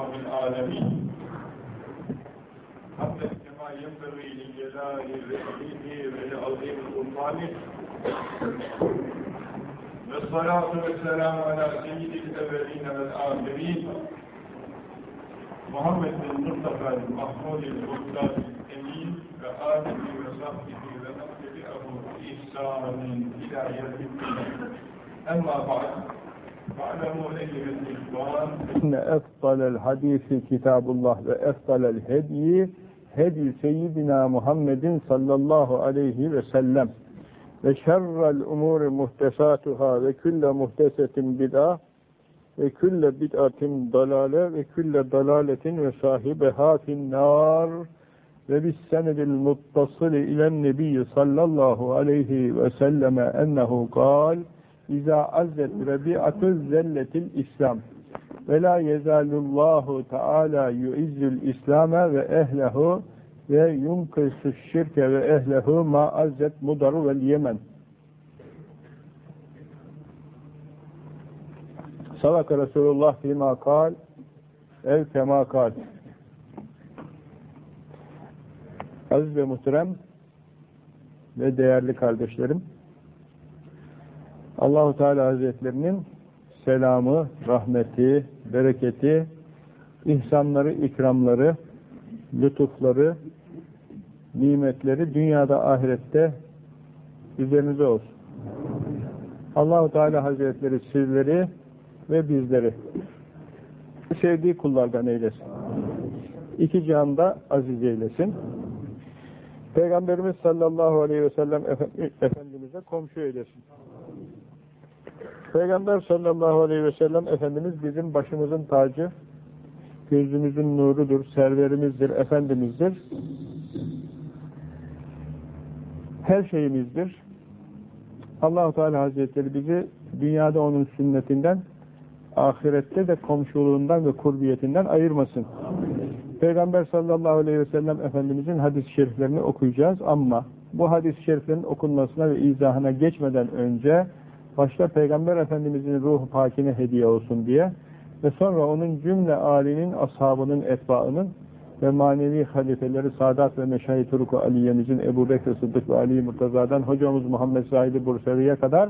رب العالمين. حتى كما ينبغي لجلال وجهه ولعظيم سلطانه والصلاة والسلام على سيد الأولين والآخرين. محمد المصطفى المحمود المختار الأمين. وآله وصحبه ومن تبعه بإحسان إلى يوم الدين. أما بعد. İnne efdalel hadisi kitabullah ve efdalel hediyi hedi seyyidina Muhammedin sallallahu aleyhi ve sellem. Ve şerrel umuri muhtesatuhâ ve külle muhtesetin bid'a ve külle bid'atin dalale ve külle dalaletin ve sahibeha finnâr. Ve bis senedil muttasili ilen nebiyyü sallallahu aleyhi ve selleme ennehu kal İza azzet rebi'atü zelletil İslam. Ve la yezalullahu teala yuizzül İslam'e ve ehlehu ve yunkısu şirke ve ehlehu ma azzet mudaru vel yemen. Sadaka Resulullah fîmâ kal ev kemâ kal. Aziz ve muhterem ve değerli kardeşlerim Allahu Teala Hazretlerinin selamı, rahmeti, bereketi, ihsanları, ikramları, lütufları, nimetleri dünyada ahirette üzerinize olsun. Allahu Teala Hazretleri sizleri ve bizleri sevdiği kullardan eylesin. İki cihanda aziz eylesin. Peygamberimiz sallallahu aleyhi ve sellem Efendimiz'e komşu eylesin. Peygamber sallallahu aleyhi ve sellem Efendimiz bizim başımızın tacı, gözümüzün nurudur, serverimizdir, Efendimizdir. Her şeyimizdir. allah Teala Hazretleri bizi dünyada onun sünnetinden, ahirette de komşuluğundan ve kurbiyetinden ayırmasın. Peygamber sallallahu aleyhi ve sellem Efendimizin hadis-i şeriflerini okuyacağız ama bu hadis-i şeriflerin okunmasına ve izahına geçmeden önce başta Peygamber Efendimizin ruhu pakine hediye olsun diye ve sonra onun cümle âlinin, ashabının, etbaının ve manevi halifeleri Sadat ve Meşahi Turku Aliye'mizin Ebu Bekir Sıddık ve Ali Murtaza'dan hocamız Muhammed Zahid Bursevi'ye kadar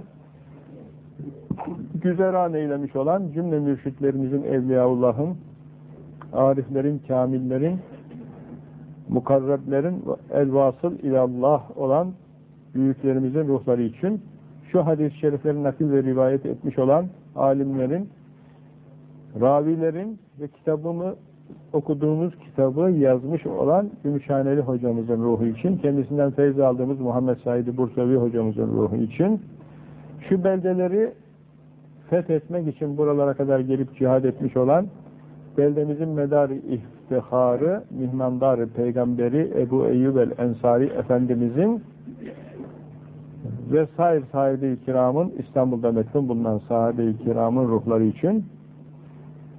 güzeran eylemiş olan cümle mürşitlerimizin, Evliyaullah'ın, ariflerin, kamillerin, mukarreblerin, elvasıl ilallah olan büyüklerimizin ruhları için şu hadis-i şerifleri nakil ve rivayet etmiş olan alimlerin, ravilerin ve kitabımı okuduğumuz kitabı yazmış olan Gümüşhaneli hocamızın ruhu için, kendisinden feyz aldığımız Muhammed Said Bursavi hocamızın ruhu için, şu beldeleri fethetmek için buralara kadar gelip cihad etmiş olan beldemizin medarı iftiharı, mihmandarı peygamberi Ebu Eyyub el-Ensari Efendimizin ve sair sahibi-i kiramın İstanbul'da metfun bulunan sahibi-i kiramın ruhları için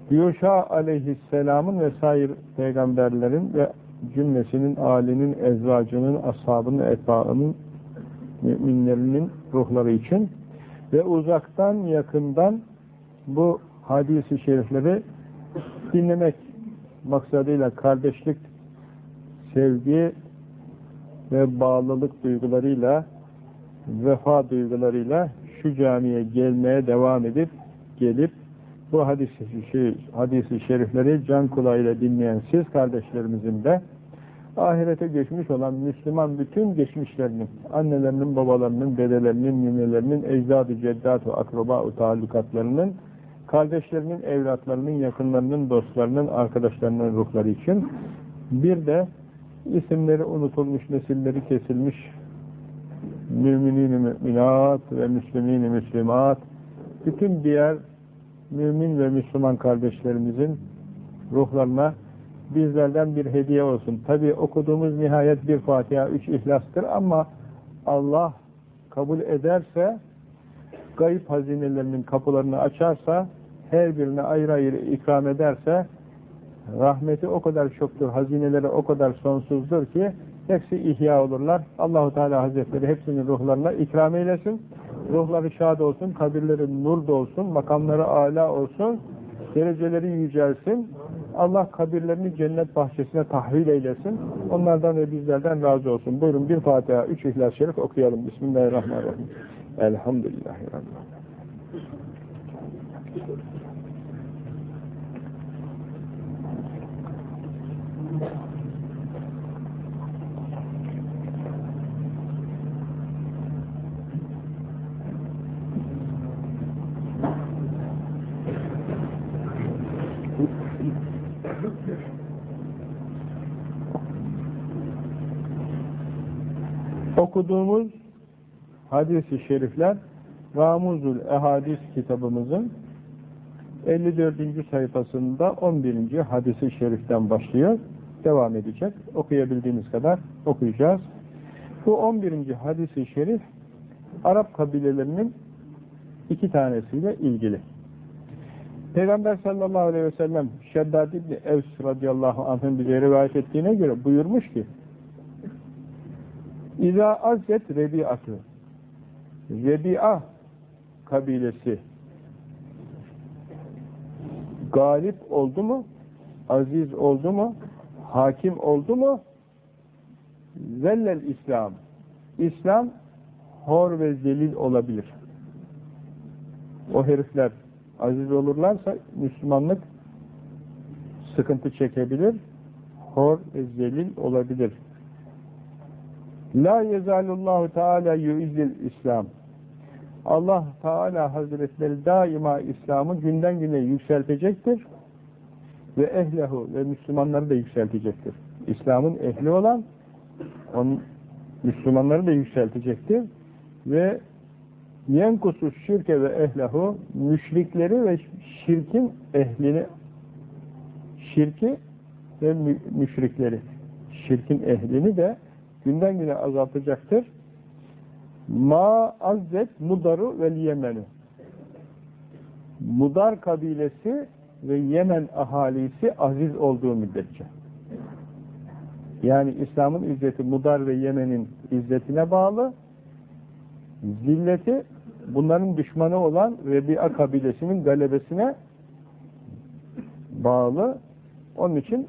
Yuşa aleyhisselamın ve sair peygamberlerin ve cümlesinin alinin, ezvacının, ashabının, etbaının, müminlerinin ruhları için ve uzaktan yakından bu hadisi şerifleri dinlemek maksadıyla kardeşlik, sevgi ve bağlılık duygularıyla vefa duygularıyla şu camiye gelmeye devam edip gelip bu hadis-i şey, hadis şerifleri can kulağıyla dinleyen siz kardeşlerimizin de ahirete geçmiş olan Müslüman bütün geçmişlerinin, annelerinin, babalarının, dedelerinin, ninelerinin, ecdad-ı ceddat-ı akraba-ı taallukatlarının, kardeşlerinin, evlatlarının, yakınlarının, dostlarının, arkadaşlarının ruhları için bir de isimleri unutulmuş, nesilleri kesilmiş müminin müminat ve müslümin müslimat bütün diğer mümin ve Müslüman kardeşlerimizin ruhlarına bizlerden bir hediye olsun. Tabi okuduğumuz nihayet bir Fatiha, üç İhlas'tır ama Allah kabul ederse gayip hazinelerinin kapılarını açarsa her birine ayrı ayrı ikram ederse rahmeti o kadar çoktur, hazineleri o kadar sonsuzdur ki hepsi ihya olurlar. Allahu Teala Hazretleri hepsinin ruhlarına ikram eylesin. Ruhları şad olsun, kabirleri nur dolsun, makamları âlâ olsun, dereceleri yücelsin. Allah kabirlerini cennet bahçesine tahvil eylesin. Onlardan ve bizlerden razı olsun. Buyurun bir Fatiha, üç İhlas-ı Şerif okuyalım. Bismillahirrahmanirrahim. Elhamdülillahi Rabbil Okuduğumuz hadis-i şerifler Ramuzul Ehadis kitabımızın 54. sayfasında 11. hadisi şeriften başlıyor. Devam edecek. Okuyabildiğimiz kadar okuyacağız. Bu 11. hadisi şerif Arap kabilelerinin iki tanesiyle ilgili. Peygamber sallallahu aleyhi ve sellem Şeddad İbni Evs radıyallahu anh'ın bize rivayet ettiğine göre buyurmuş ki İza azzet rebi'atı. Rebi'a kabilesi. Galip oldu mu? Aziz oldu mu? Hakim oldu mu? Zellel İslam. İslam hor ve zelil olabilir. O herifler aziz olurlarsa Müslümanlık sıkıntı çekebilir, hor ve zelil olabilir. La yezalullahu teala yuizzil İslam. Allah Teala Hazretleri daima İslam'ı günden güne yükseltecektir ve ehlehu ve Müslümanları da yükseltecektir. İslam'ın ehli olan onun Müslümanları da yükseltecektir ve yenkusu şirke ve ehlehu müşrikleri ve şirkin ehlini şirki ve müşrikleri şirkin ehlini de günden güne azaltacaktır. Ma azzet mudaru ve yemenü Mudar kabilesi ve Yemen ahalisi aziz olduğu müddetçe. Yani İslam'ın izzeti Mudar ve Yemen'in izzetine bağlı. Zilleti bunların düşmanı olan Rebi'a kabilesinin galebesine bağlı. Onun için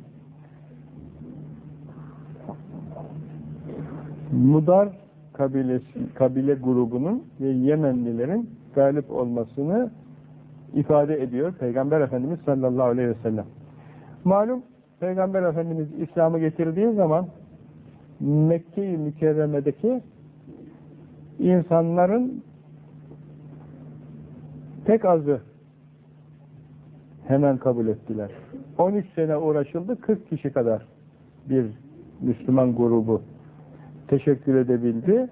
Mudar kabilesi, kabile grubunun ve Yemenlilerin galip olmasını ifade ediyor Peygamber Efendimiz sallallahu aleyhi ve sellem. Malum Peygamber Efendimiz İslam'ı getirdiği zaman Mekke-i Mükerreme'deki insanların tek azı hemen kabul ettiler. 13 sene uğraşıldı, 40 kişi kadar bir Müslüman grubu teşekkür edebildi.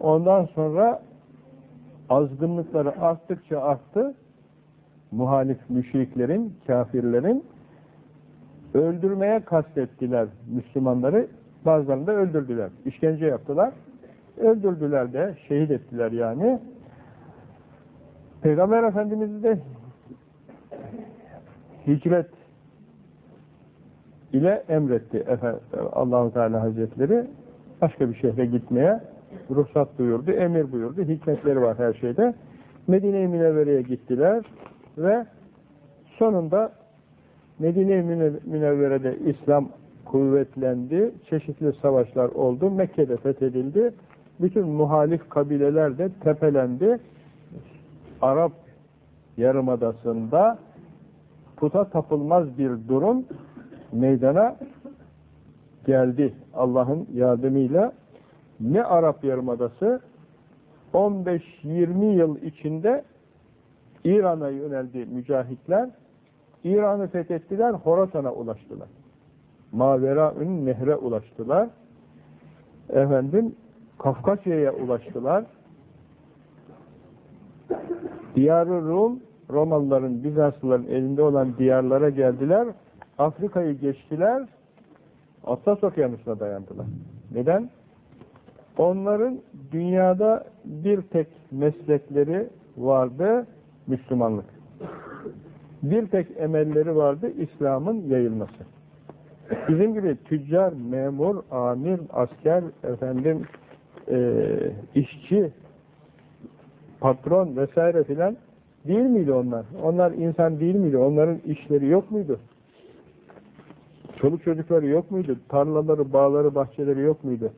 Ondan sonra azgınlıkları arttıkça arttı. Muhalif müşriklerin, kafirlerin öldürmeye kastettiler Müslümanları. Bazılarını da öldürdüler. İşkence yaptılar. Öldürdüler de, şehit ettiler yani. Peygamber Efendimiz de hicret ile emretti Allahu Teala Hazretleri başka bir şehre gitmeye ruhsat buyurdu, emir buyurdu. Hikmetleri var her şeyde. Medine-i Münevvere'ye gittiler ve sonunda Medine-i Münevvere'de İslam kuvvetlendi. Çeşitli savaşlar oldu. Mekke'de fethedildi. Bütün muhalif kabileler de tepelendi. Arap Yarımadası'nda puta tapılmaz bir durum meydana geldi Allah'ın yardımıyla. Ne Arap Yarımadası 15-20 yıl içinde İran'a yöneldi mücahitler. İran'ı fethettiler, Horasan'a ulaştılar. Maveraün nehre ulaştılar. Efendim, Kafkasya'ya ulaştılar. Diyarı Rum, Romalıların, Bizanslıların elinde olan diyarlara geldiler. Afrika'yı geçtiler. Atlas Okyanusu'na dayandılar. Neden? Onların dünyada bir tek meslekleri vardı, Müslümanlık. Bir tek emelleri vardı, İslam'ın yayılması. Bizim gibi tüccar, memur, amir, asker, efendim, e, işçi, patron vesaire filan değil miydi onlar? Onlar insan değil miydi? Onların işleri yok muydu? Çoluk çocukları yok muydu? Tarlaları, bağları, bahçeleri yok muydu?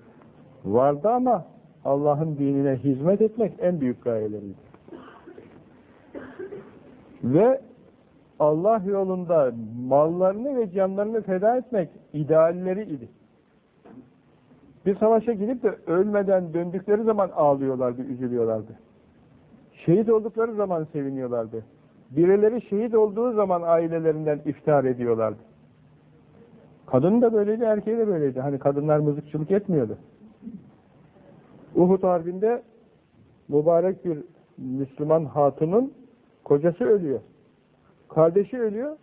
Vardı ama Allah'ın dinine hizmet etmek en büyük gayeleriydi. Ve Allah yolunda mallarını ve canlarını feda etmek idealleri idi. Bir savaşa gidip de ölmeden döndükleri zaman ağlıyorlardı, üzülüyorlardı. Şehit oldukları zaman seviniyorlardı. Birileri şehit olduğu zaman ailelerinden iftar ediyorlardı. Kadın da böyleydi, erkeği de böyleydi. Hani kadınlar mızıkçılık etmiyordu. Uhud Harbi'nde mübarek bir Müslüman hatunun kocası ölüyor. Kardeşi ölüyor.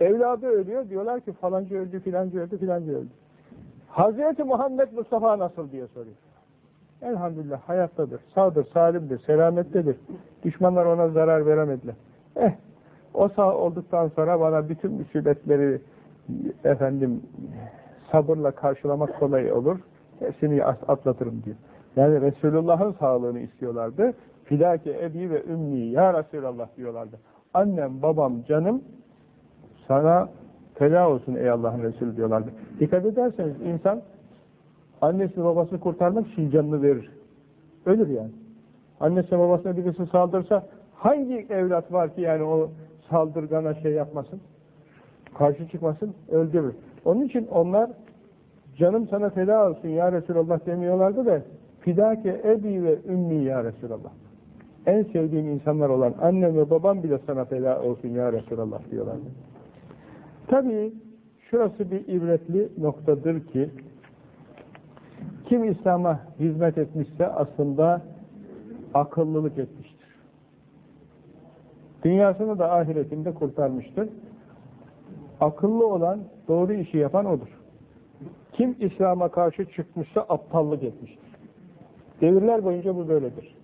Evladı ölüyor. Diyorlar ki falanca öldü, filanca öldü, filanca öldü. Hazreti Muhammed Mustafa nasıl diye soruyor. Elhamdülillah hayattadır, sağdır, salimdir, selamettedir. Düşmanlar ona zarar veremediler. Eh, o sağ olduktan sonra bana bütün musibetleri efendim sabırla karşılamak kolay olur. Hepsini atlatırım diyor. Yani Resulullah'ın sağlığını istiyorlardı. Fidake ebi ve ümmi ya Resulallah diyorlardı. Annem, babam, canım sana feda olsun ey Allah'ın Resulü diyorlardı. Dikkat ederseniz insan annesi babasını kurtarmak için canını verir. Ölür yani. Annesi babasına birisi saldırsa hangi evlat var ki yani o saldırgana şey yapmasın? Karşı çıkmasın, öldürür. Onun için onlar canım sana feda olsun ya Resulallah demiyorlardı da fidake ebi ve ümmi ya Resulallah. En sevdiğim insanlar olan annem ve babam bile sana feda olsun ya Resulallah diyorlardı. Tabii şurası bir ibretli noktadır ki kim İslam'a hizmet etmişse aslında akıllılık etmiştir. Dünyasını da ahiretinde kurtarmıştır. Akıllı olan, doğru işi yapan odur. Kim İslam'a karşı çıkmışsa aptallık etmiştir. Devirler boyunca bu böyledir.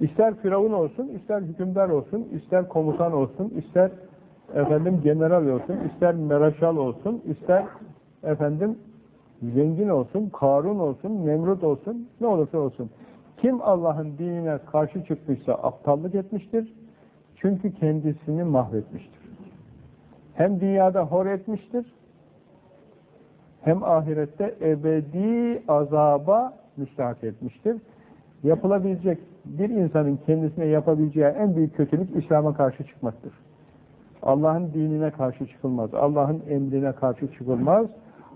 İster firavun olsun, ister hükümdar olsun, ister komutan olsun, ister efendim general olsun, ister meraşal olsun, ister efendim zengin olsun, Karun olsun, Nemrut olsun, ne olursa olsun. Kim Allah'ın dinine karşı çıkmışsa aptallık etmiştir. Çünkü kendisini mahvetmiştir. Hem dünyada hor etmiştir, hem ahirette ebedi azaba müstahak etmiştir. Yapılabilecek bir insanın kendisine yapabileceği en büyük kötülük İslam'a karşı çıkmaktır. Allah'ın dinine karşı çıkılmaz. Allah'ın emrine karşı çıkılmaz.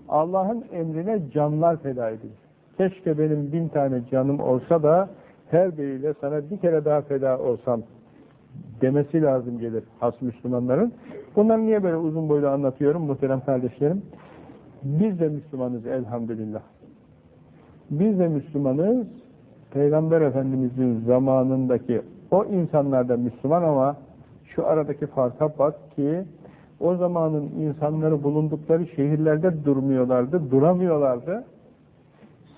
Allah'ın emrine canlar feda edilir. Keşke benim bin tane canım olsa da her biriyle sana bir kere daha feda olsam demesi lazım gelir has Müslümanların. Bunları niye böyle uzun boylu anlatıyorum muhterem kardeşlerim? Biz de Müslümanız elhamdülillah. Biz de Müslümanız. Peygamber Efendimiz'in zamanındaki o insanlar da Müslüman ama şu aradaki farka bak ki o zamanın insanları bulundukları şehirlerde durmuyorlardı, duramıyorlardı.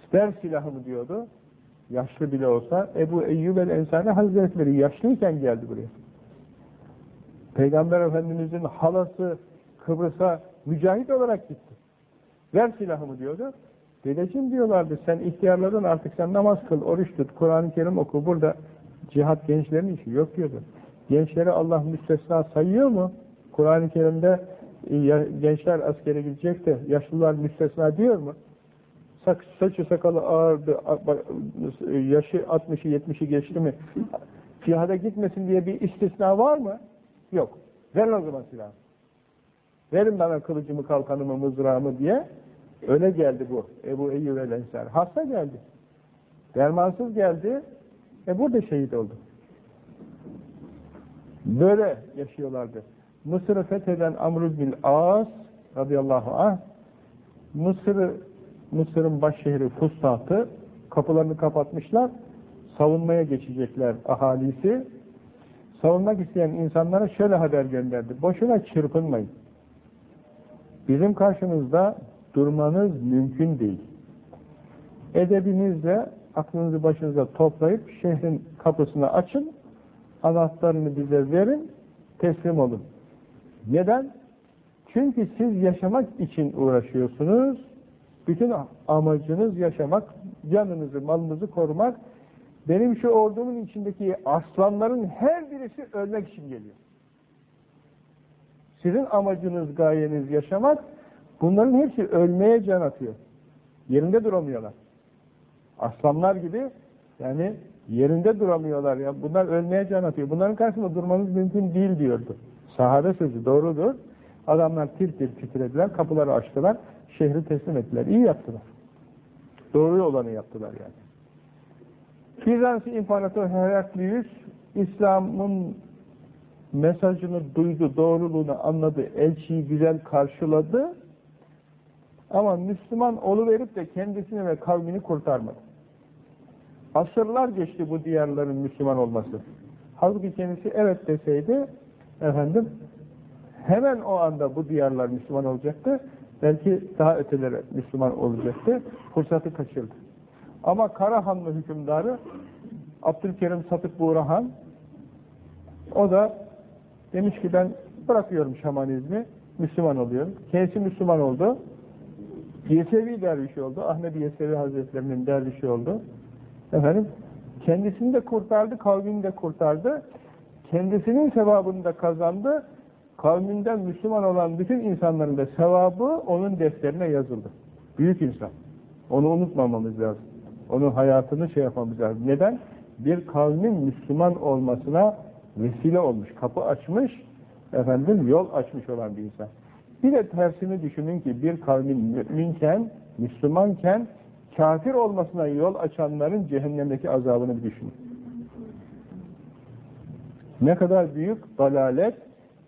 Siper silahı diyordu? Yaşlı bile olsa Ebu Eyyub el-Ensari Hazretleri yaşlıyken geldi buraya. Peygamber Efendimiz'in halası Kıbrıs'a mücahit olarak gitti. Ver silahımı diyordu. Dedeciğim diyorlardı sen ihtiyarladın artık sen namaz kıl, oruç tut, Kur'an-ı Kerim oku. Burada cihat gençlerin işi yok diyordu. Gençleri Allah müstesna sayıyor mu? Kur'an-ı Kerim'de e, gençler askere gidecek de yaşlılar müstesna diyor mu? Saç, saçı sakalı ağırdı, yaşı 60'ı 70'i geçti mi? Cihada gitmesin diye bir istisna var mı? Yok. Ver o zaman silahı. Verin bana kılıcımı, kalkanımı, mızrağımı diye. Öyle geldi bu. Ebu Eyyub el Ensar. Hasta geldi. Dermansız geldi. E burada şehit oldu. Böyle yaşıyorlardı. Mısır'ı fetheden Amr bin As radıyallahu anh Mısır'ı Mısır'ın baş şehri Fustat'ı kapılarını kapatmışlar. Savunmaya geçecekler ahalisi. Savunmak isteyen insanlara şöyle haber gönderdi. Boşuna çırpınmayın. Bizim karşımızda durmanız mümkün değil. Edebinizle aklınızı başınıza toplayıp şehrin kapısını açın, anahtarını bize verin, teslim olun. Neden? Çünkü siz yaşamak için uğraşıyorsunuz. Bütün amacınız yaşamak, canınızı, malınızı korumak. Benim şu ordumun içindeki aslanların her birisi ölmek için geliyor. Sizin amacınız, gayeniz yaşamak, bunların hepsi ölmeye can atıyor. Yerinde duramıyorlar. Aslanlar gibi yani yerinde duramıyorlar ya. Bunlar ölmeye can atıyor. Bunların karşısında durmanız mümkün değil diyordu. Sahabe sözü doğrudur. Adamlar tir tir titrediler, kapıları açtılar, şehri teslim ettiler. İyi yaptılar. Doğru olanı yaptılar yani. Bizans İmparatoru Heraklius İslam'ın mesajını duydu, doğruluğunu anladı, elçiyi güzel karşıladı ama Müslüman oluverip de kendisini ve kavmini kurtarmadı. Asırlar geçti bu diyarların Müslüman olması. Halbuki kendisi evet deseydi efendim hemen o anda bu diyarlar Müslüman olacaktı. Belki daha ötelere Müslüman olacaktı. Fırsatı kaçırdı. Ama Karahanlı hükümdarı Abdülkerim Satık Buğrahan o da demiş ki ben bırakıyorum şamanizmi, Müslüman oluyorum. Kendisi Müslüman oldu. Yesevi derviş oldu. Ahmet Yesevi Hazretlerinin dervişi oldu. Efendim, kendisini de kurtardı, kavmini de kurtardı. Kendisinin sevabını da kazandı. Kavminden Müslüman olan bütün insanların da sevabı onun defterine yazıldı. Büyük insan. Onu unutmamamız lazım. Onun hayatını şey yapmamız lazım. Neden? Bir kavmin Müslüman olmasına vesile olmuş, kapı açmış, efendim yol açmış olan bir insan. Bir de tersini düşünün ki bir kavmin müminken, Müslümanken kafir olmasına yol açanların cehennemdeki azabını düşünün. Ne kadar büyük dalalet,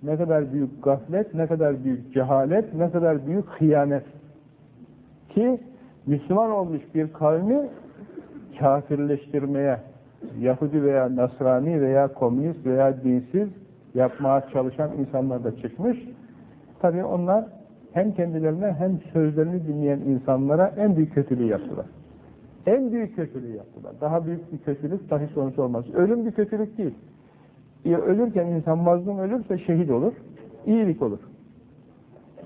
ne kadar büyük gaflet, ne kadar büyük cehalet, ne kadar büyük hıyanet. Ki Müslüman olmuş bir kavmi kafirleştirmeye, Yahudi veya Nasrani veya komünist veya dinsiz yapmaya çalışan insanlar da çıkmış. Tabii onlar hem kendilerine hem sözlerini dinleyen insanlara en büyük kötülüğü yaptılar. En büyük kötülüğü yaptılar. Daha büyük bir kötülük dahi sonuç olmaz. Ölüm bir kötülük değil. Ya ölürken insan mazlum ölürse şehit olur, iyilik olur.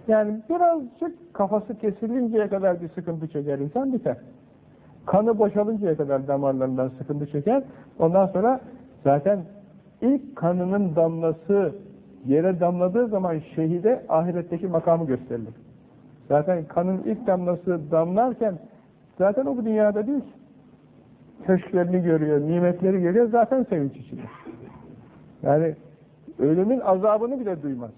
Yani birazcık kafası kesilinceye kadar bir sıkıntı çeker insan biter. Kanı boşalıncaya kadar damarlarından sıkıntı çeker. Ondan sonra zaten ilk kanının damlası yere damladığı zaman şehide ahiretteki makamı gösterilir. Zaten kanın ilk damlası damlarken zaten o bu dünyada değil. Köşklerini görüyor, nimetleri görüyor, zaten sevinç içinde. Yani ölümün azabını bile duymaz.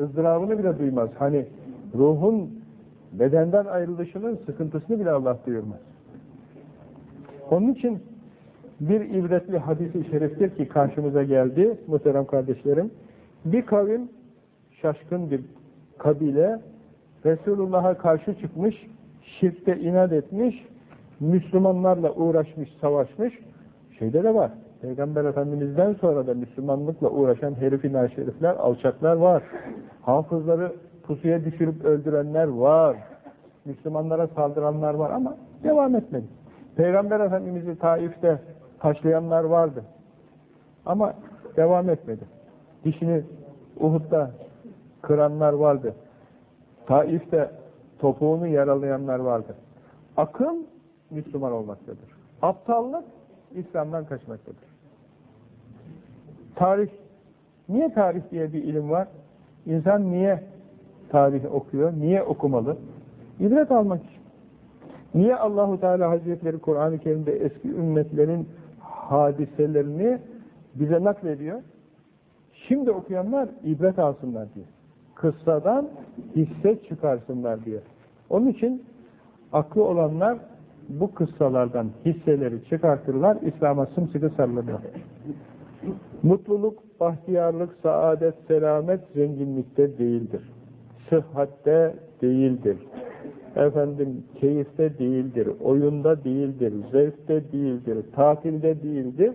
ızdırabını bile duymaz. Hani ruhun bedenden ayrılışının sıkıntısını bile Allah duyurmaz. Onun için bir ibretli hadisi şeriftir ki karşımıza geldi muhterem kardeşlerim. Bir kavim şaşkın bir kabile Resulullah'a karşı çıkmış, şirkte inat etmiş, Müslümanlarla uğraşmış, savaşmış. Şeyde de var. Peygamber Efendimiz'den sonra da Müslümanlıkla uğraşan herifin şerifler, alçaklar var. Hafızları pusuya düşürüp öldürenler var. Müslümanlara saldıranlar var ama devam etmedi. Peygamber Efendimiz'i Taif'te taşlayanlar vardı. Ama devam etmedi. Dişini Uhud'da kıranlar vardı. Taif'te topuğunu yaralayanlar vardı. Akıl Müslüman olmaktadır. Aptallık İslam'dan kaçmaktadır. Tarih, niye tarih diye bir ilim var? İnsan niye tarih okuyor? Niye okumalı? İbret almak için. Niye Allahu Teala Hazretleri Kur'an-ı Kerim'de eski ümmetlerin hadiselerini bize naklediyor? Şimdi okuyanlar ibret alsınlar diye. Kıssadan hisse çıkarsınlar diye. Onun için aklı olanlar bu kıssalardan hisseleri çıkartırlar, İslam'a sımsıkı sarılırlar. Mutluluk, bahtiyarlık, saadet, selamet zenginlikte değildir. Sıhhatte değildir. Efendim keyifte değildir, oyunda değildir, zevkte değildir, tatilde değildir.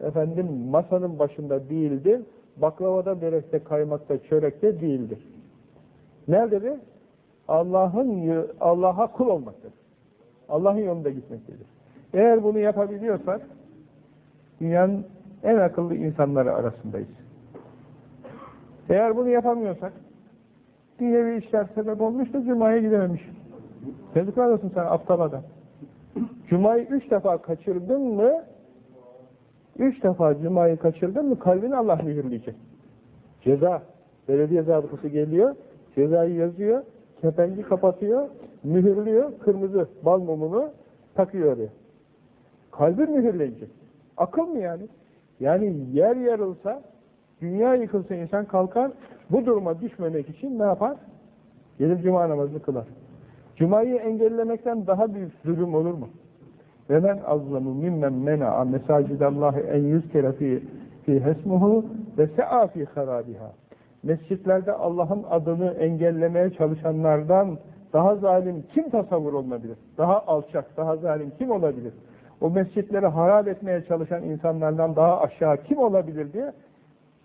Efendim masanın başında değildir, baklavada, börekte, kaymakta, çörekte değildir. Nerededir? Allah'ın Allah'a kul olmaktadır. Allah'ın yolunda gitmektedir. Eğer bunu yapabiliyorsak dünyanın en akıllı insanları arasındayız. Eğer bunu yapamıyorsak dünyevi işler sebep olmuş da Cuma'ya gidememiş. Yazıklar olsun sana aptal adam. Cuma'yı üç defa kaçırdın mı üç defa Cuma'yı kaçırdın mı kalbini Allah mühürleyecek. Ceza. Belediye zabıtası geliyor, cezayı yazıyor, kepengi kapatıyor, mühürlüyor, kırmızı bal mumunu takıyor oraya. Kalbi mühürleyecek. Akıl mı yani? Yani yer yarılsa, dünya yıkılsa insan kalkar, bu duruma düşmemek için ne yapar? Gelir cuma namazını kılar. Cuma'yı engellemekten daha büyük zulüm olur mu? Ve men azlamu mimmen mena'a mesacidallahi en yüzkere fi, fi hesmuhu ve se'a fi harabiha. Mescitlerde Allah'ın adını engellemeye çalışanlardan daha zalim kim tasavvur olabilir? Daha alçak, daha zalim kim olabilir? O mescitleri harap etmeye çalışan insanlardan daha aşağı kim olabilir diye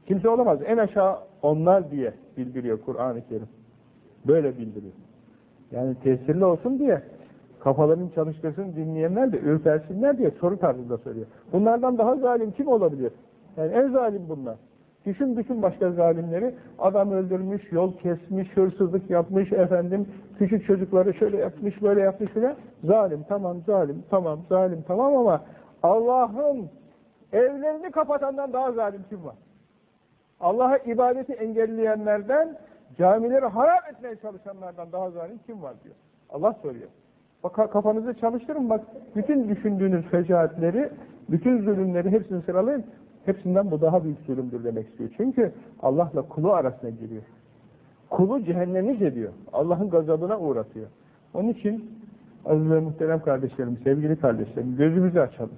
kimse olamaz. En aşağı onlar diye bildiriyor Kur'an-ı Kerim. Böyle bildiriyor. Yani tesirli olsun diye kafalarını çalıştırsın dinleyenler de ürpersinler diye soru tarzında söylüyor. Bunlardan daha zalim kim olabilir? Yani en zalim bunlar. Düşün düşün başka zalimleri. Adam öldürmüş, yol kesmiş, hırsızlık yapmış, efendim küçük çocukları şöyle yapmış, böyle yapmış bile. Zalim, tamam zalim, tamam zalim, tamam ama Allah'ın evlerini kapatandan daha zalim kim var? Allah'a ibadeti engelleyenlerden, camileri harap etmeye çalışanlardan daha zalim kim var diyor. Allah soruyor. Bak kafanızı çalıştırın bak bütün düşündüğünüz fecaatleri, bütün zulümleri hepsini sıralayın. Hepsinden bu daha büyük zulümdür demek istiyor. Çünkü Allah'la kulu arasına giriyor. Kulu cehennemiz ediyor. Allah'ın gazabına uğratıyor. Onun için aziz ve muhterem kardeşlerim, sevgili kardeşlerim, gözümüzü açalım.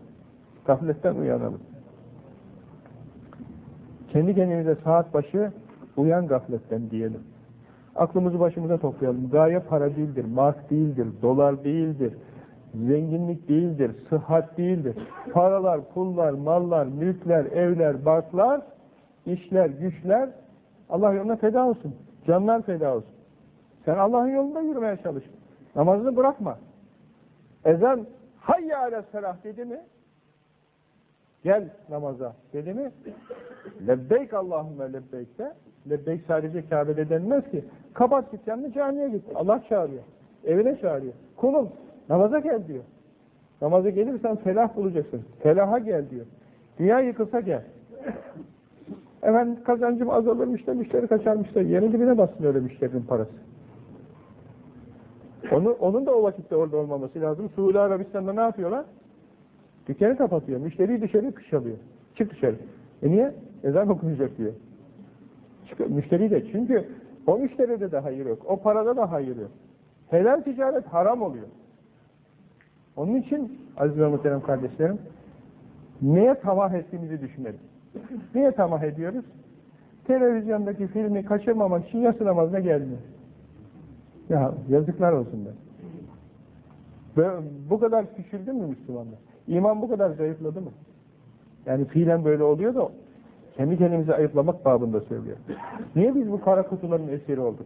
Gafletten uyanalım. Kendi kendimize saat başı uyan gafletten diyelim. Aklımızı başımıza toplayalım. Gaye para değildir, mark değildir, dolar değildir, zenginlik değildir, sıhhat değildir. Paralar, pullar, mallar, mülkler, evler, barklar, işler, güçler Allah yoluna feda olsun. Canlar feda olsun. Sen Allah'ın yolunda yürümeye çalış. Namazını bırakma. Ezan hayya ala selah dedi mi? Gel namaza dedi mi? Lebbeyk Allahümme lebbeyk de. Lebbeyk sadece Kabe'de denmez ki. Kapat git yanına camiye git. Allah çağırıyor. Evine çağırıyor. Kulum namaza gel diyor. Namaza gelirsen felah bulacaksın. Felaha gel diyor. Dünya yıkılsa gel. Hemen kazancım azalırmış da müşteri kaçarmış da dibine bassın öyle müşterinin parası. Onu, onun da o vakitte orada olmaması lazım. Suudi Arabistan'da ne yapıyorlar? Dükkanı kapatıyor. Müşteriyi dışarı kışalıyor. Çık dışarı. E niye? Ezan okunacak diyor. Çık, müşteri de. Çünkü o müşteride de hayır yok. O parada da hayır yok. Helal ticaret haram oluyor. Onun için aziz ve muhterem kardeşlerim neye tamah ettiğimizi düşünelim. Niye tamah ediyoruz? Televizyondaki filmi kaçırmamak için yatsı namazına gelmiyor. Ya yazıklar olsun. Böyle, bu kadar küçüldü mü Müslümanlar? İman bu kadar zayıfladı mı? Yani fiilen böyle oluyor da kendi kendimizi ayıplamak babında söylüyor. Niye biz bu kara kutuların esiri olduk?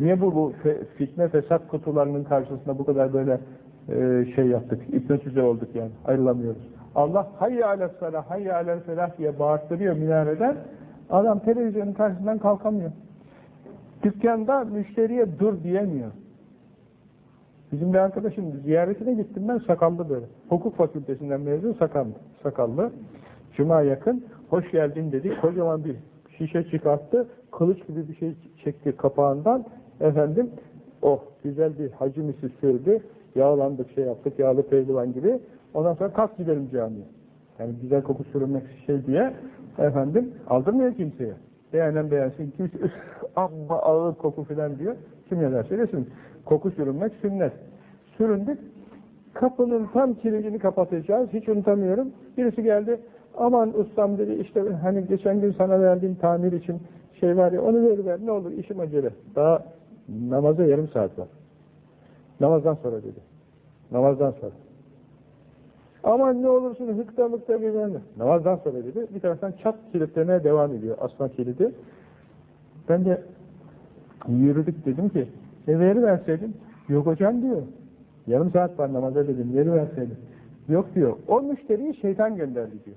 Niye bu, bu fitne fesat kutularının karşısında bu kadar böyle e, şey yaptık, hipnotize olduk yani, ayrılamıyoruz. Allah hayya alel salah, felah diye bağırttırıyor minareden, adam televizyonun karşısından kalkamıyor. Dükkanda müşteriye dur diyemiyor. Bizim bir arkadaşım ziyaretine gittim ben sakallı böyle. Hukuk fakültesinden mezun sakallı. sakallı. Cuma yakın hoş geldin dedi. Kocaman bir şişe çıkarttı. Kılıç gibi bir şey çekti kapağından. Efendim oh güzel bir hacimisi sürdü. Yağlandık şey yaptık yağlı pehlivan gibi. Ondan sonra kalk gidelim camiye. Yani güzel koku sürünmek şey diye efendim aldırmıyor kimseye. Beğenen beğensin. Kimse amma ağır koku filan diyor. Kim ne derse desin. Koku sürünmek sünnet. Süründük. Kapının tam kilidini kapatacağız. Hiç unutamıyorum. Birisi geldi. Aman ustam dedi işte hani geçen gün sana verdiğim tamir için şey var ya onu ver ver ne olur işim acele. Daha namaza yarım saat var. Namazdan sonra dedi. Namazdan sonra. Aman ne olursun hıkta mıkta bilmem ne. Namazdan sonra dedi. Bir taraftan çat kilitlemeye devam ediyor. Asma kilidi. Ben de yürüdük dedim ki e veri verseydin. Yok hocam diyor. Yarım saat var namaza dedim. Veri verseydin. Yok diyor. O müşteriyi şeytan gönderdi diyor.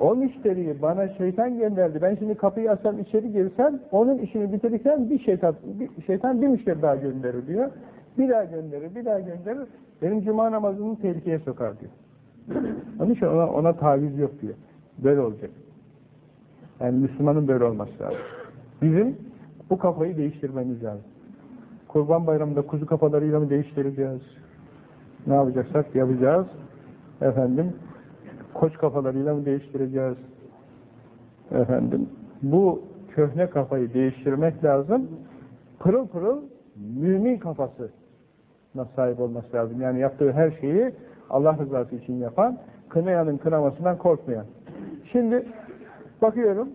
O müşteriyi bana şeytan gönderdi. Ben şimdi kapıyı açsam içeri girsem onun işini bitirirken bir şeytan bir, şeytan bir müşteri daha gönderir diyor. Bir daha gönderir, bir daha gönderir. Benim cuma namazını tehlikeye sokar diyor. Onun için ona, ona taviz yok diyor. Böyle olacak. Yani Müslümanın böyle olması lazım. Bizim bu kafayı değiştirmemiz lazım. Kurban bayramında kuzu kafalarıyla mı değiştireceğiz? Ne yapacaksak yapacağız. Efendim, koç kafalarıyla mı değiştireceğiz? Efendim, bu köhne kafayı değiştirmek lazım. Pırıl pırıl mümin kafası sahip olması lazım. Yani yaptığı her şeyi Allah rızası için yapan, kınayanın kınamasından korkmayan. Şimdi bakıyorum,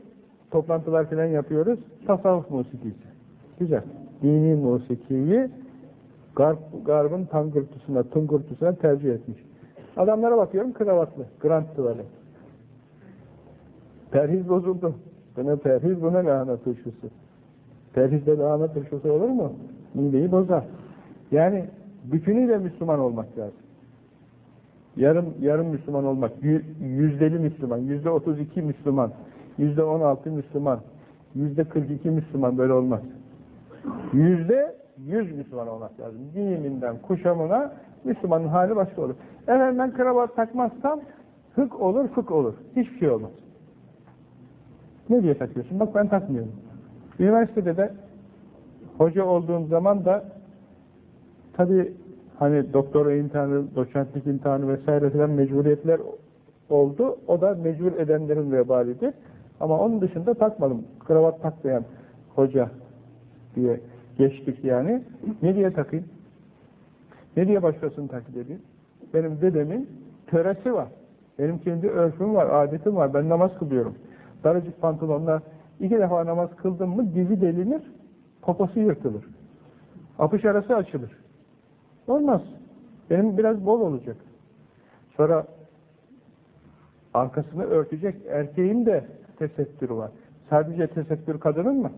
toplantılar falan yapıyoruz, tasavvuf musikisi. Güzel. Dini musikiyi garb, garbın tangırtısına, tungurtusuna tercih etmiş. Adamlara bakıyorum kravatlı, grant tuvali. Perhiz bozuldu. Buna perhiz, buna lahana turşusu. Perhizde lahana turşusu olur mu? Mideyi bozar. Yani bütünüyle Müslüman olmak lazım. Yarım, yarım Müslüman olmak, yüzdeli Müslüman, yüzde otuz iki Müslüman, yüzde on altı Müslüman, yüzde kırk iki Müslüman böyle olmaz. Yüzde yüz Müslüman olmak lazım. Dininden, kuşamına Müslümanın hali başka olur. Efendim ben kravat takmazsam hık olur, fık olur. Hiçbir şey olmaz. Ne diye takıyorsun? Bak ben takmıyorum. Üniversitede de hoca olduğum zaman da tabi hani doktora imtihanı, doçentlik imtihanı vesaire filan mecburiyetler oldu. O da mecbur edenlerin vebalidir. Ama onun dışında takmadım. Kravat takmayan hoca diye geçtik yani. Ne diye takayım? Ne diye başkasını taklit edeyim? Benim dedemin töresi var. Benim kendi örfüm var, adetim var. Ben namaz kılıyorum. Daracık pantolonla iki defa namaz kıldım mı dizi delinir, poposu yırtılır. Apış arası açılır. Olmaz. Benim biraz bol olacak. Sonra arkasını örtecek erkeğin de tesettürü var. Sadece tesettür kadının mı?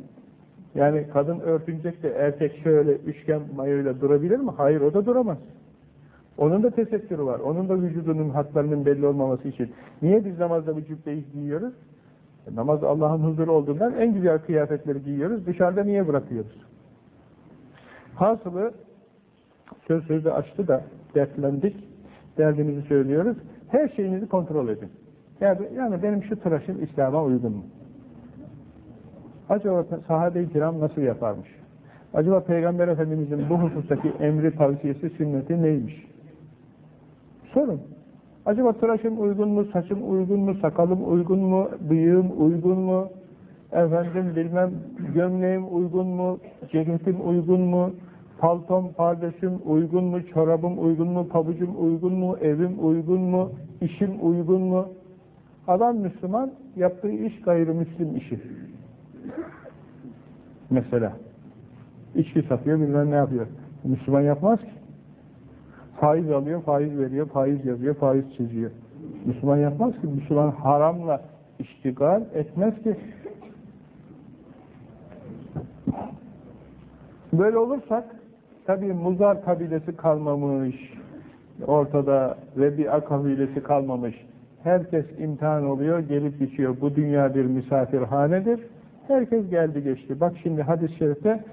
Yani kadın örtünecek de erkek şöyle üçgen mayayla durabilir mi? Hayır o da duramaz. Onun da tesettürü var. Onun da vücudunun hatlarının belli olmaması için. Niye biz namazda bu cübbeyi giyiyoruz? E, namaz Allah'ın huzuru olduğundan en güzel kıyafetleri giyiyoruz. Dışarıda niye bırakıyoruz? Hasılı söz sözü açtı da dertlendik. Derdimizi söylüyoruz. Her şeyinizi kontrol edin. Yani, yani benim şu tıraşım İslam'a uygun mu? Acaba sahabe-i kiram nasıl yaparmış? Acaba Peygamber Efendimiz'in bu husustaki emri, tavsiyesi, sünneti neymiş? Sorun. Acaba tıraşım uygun mu, saçım uygun mu, sakalım uygun mu, bıyığım uygun mu, efendim bilmem gömleğim uygun mu, ceketim uygun mu, paltom, pardesüm uygun mu, çorabım uygun mu, pabucum uygun mu, evim uygun mu, işim uygun mu? Adam Müslüman, yaptığı iş gayrimüslim işi. Mesela. içki satıyor, bilmem ne yapıyor. Müslüman yapmaz ki. Faiz alıyor, faiz veriyor, faiz yazıyor, faiz çiziyor. Müslüman yapmaz ki. Müslüman haramla iştigal etmez ki. Böyle olursak, tabi Muzar kabilesi kalmamış, ortada Rebi'a kabilesi kalmamış. Herkes imtihan oluyor, gelip geçiyor. Bu dünya bir misafirhanedir. Herkes geldi geçti. Bak şimdi hadis-i şerifte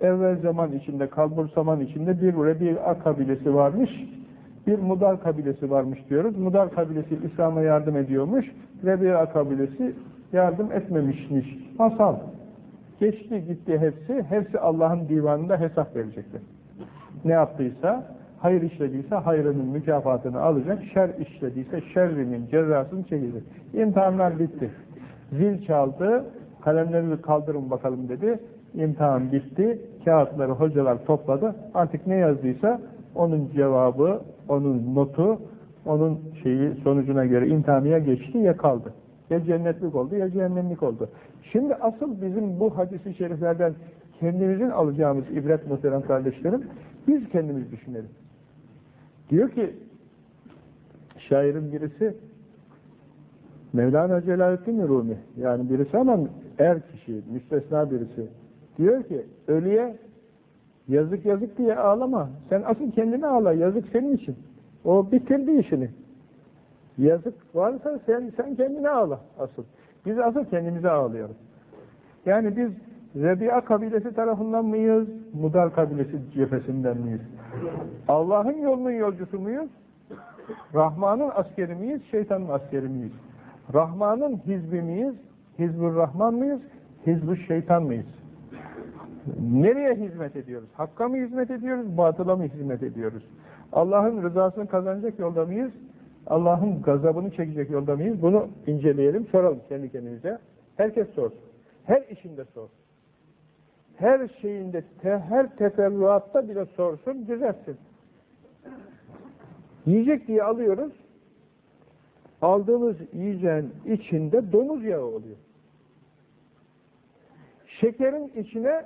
evvel zaman içinde, kalbur zaman içinde bir Rebi'a kabilesi varmış, bir Mudar kabilesi varmış diyoruz. Mudar kabilesi İslam'a yardım ediyormuş, Rebi'a kabilesi yardım etmemişmiş. Masal. Geçti gitti hepsi, hepsi Allah'ın divanında hesap verecekler. Ne yaptıysa, hayır işlediyse hayrının mükafatını alacak, şer işlediyse şerrinin cezasını çekecek. İmtihanlar bitti. Zil çaldı, kalemleri kaldırın bakalım dedi. İmtihan bitti. Kağıtları hocalar topladı. Artık ne yazdıysa onun cevabı, onun notu, onun şeyi sonucuna göre imtihaniye geçti ya kaldı. Ya cennetlik oldu ya cehennemlik oldu. Şimdi asıl bizim bu hadisi şeriflerden kendimizin alacağımız ibret muhterem kardeşlerim, biz kendimiz düşünelim. Diyor ki, şairin birisi, Mevlana Celaleddin Rumi, yani birisi ama er kişi, müstesna birisi. Diyor ki, ölüye yazık yazık diye ağlama. Sen asıl kendini ağla, yazık senin için. O bitirdi işini. Yazık varsa sen, sen kendine ağla asıl. Biz asıl kendimize ağlıyoruz. Yani biz Rebi'a kabilesi tarafından mıyız? Mudar kabilesi cephesinden miyiz? Allah'ın yolunun yolcusu muyuz? Rahman'ın askeri miyiz? Şeytanın askeri miyiz? Rahman'ın hizbi miyiz? Hizbur Rahman mıyız? Hizbur Şeytan mıyız? Nereye hizmet ediyoruz? Hakka mı hizmet ediyoruz? Batıla mı hizmet ediyoruz? Allah'ın rızasını kazanacak yolda mıyız? Allah'ın gazabını çekecek yolda mıyız? Bunu inceleyelim, soralım kendi kendimize. Herkes sorsun. Her işinde sorsun. Her şeyinde, her teferruatta bile sorsun, düzeltsin. Yiyecek diye alıyoruz, aldığımız yiyeceğin içinde domuz yağı oluyor. Şekerin içine,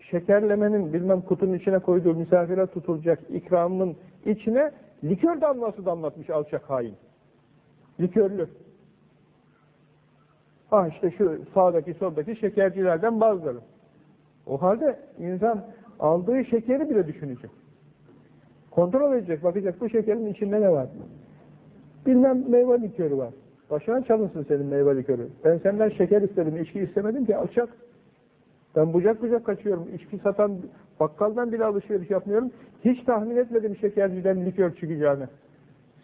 şekerlemenin bilmem kutunun içine koyduğu misafire tutulacak ikramın içine likör damlası damlatmış alçak hain. Likörlü. Ah işte şu sağdaki soldaki şekercilerden bazıları. O halde insan aldığı şekeri bile düşünecek. Kontrol edecek, bakacak bu şekerin içinde ne var? Bilmem meyve likörü var. Başına çalınsın senin meyve likörü. Ben senden şeker istedim, içki istemedim ki alçak. Ben bucak bucak kaçıyorum. İçki satan bakkaldan bile alışveriş yapmıyorum. Hiç tahmin etmedim şekerciden likör çıkacağını.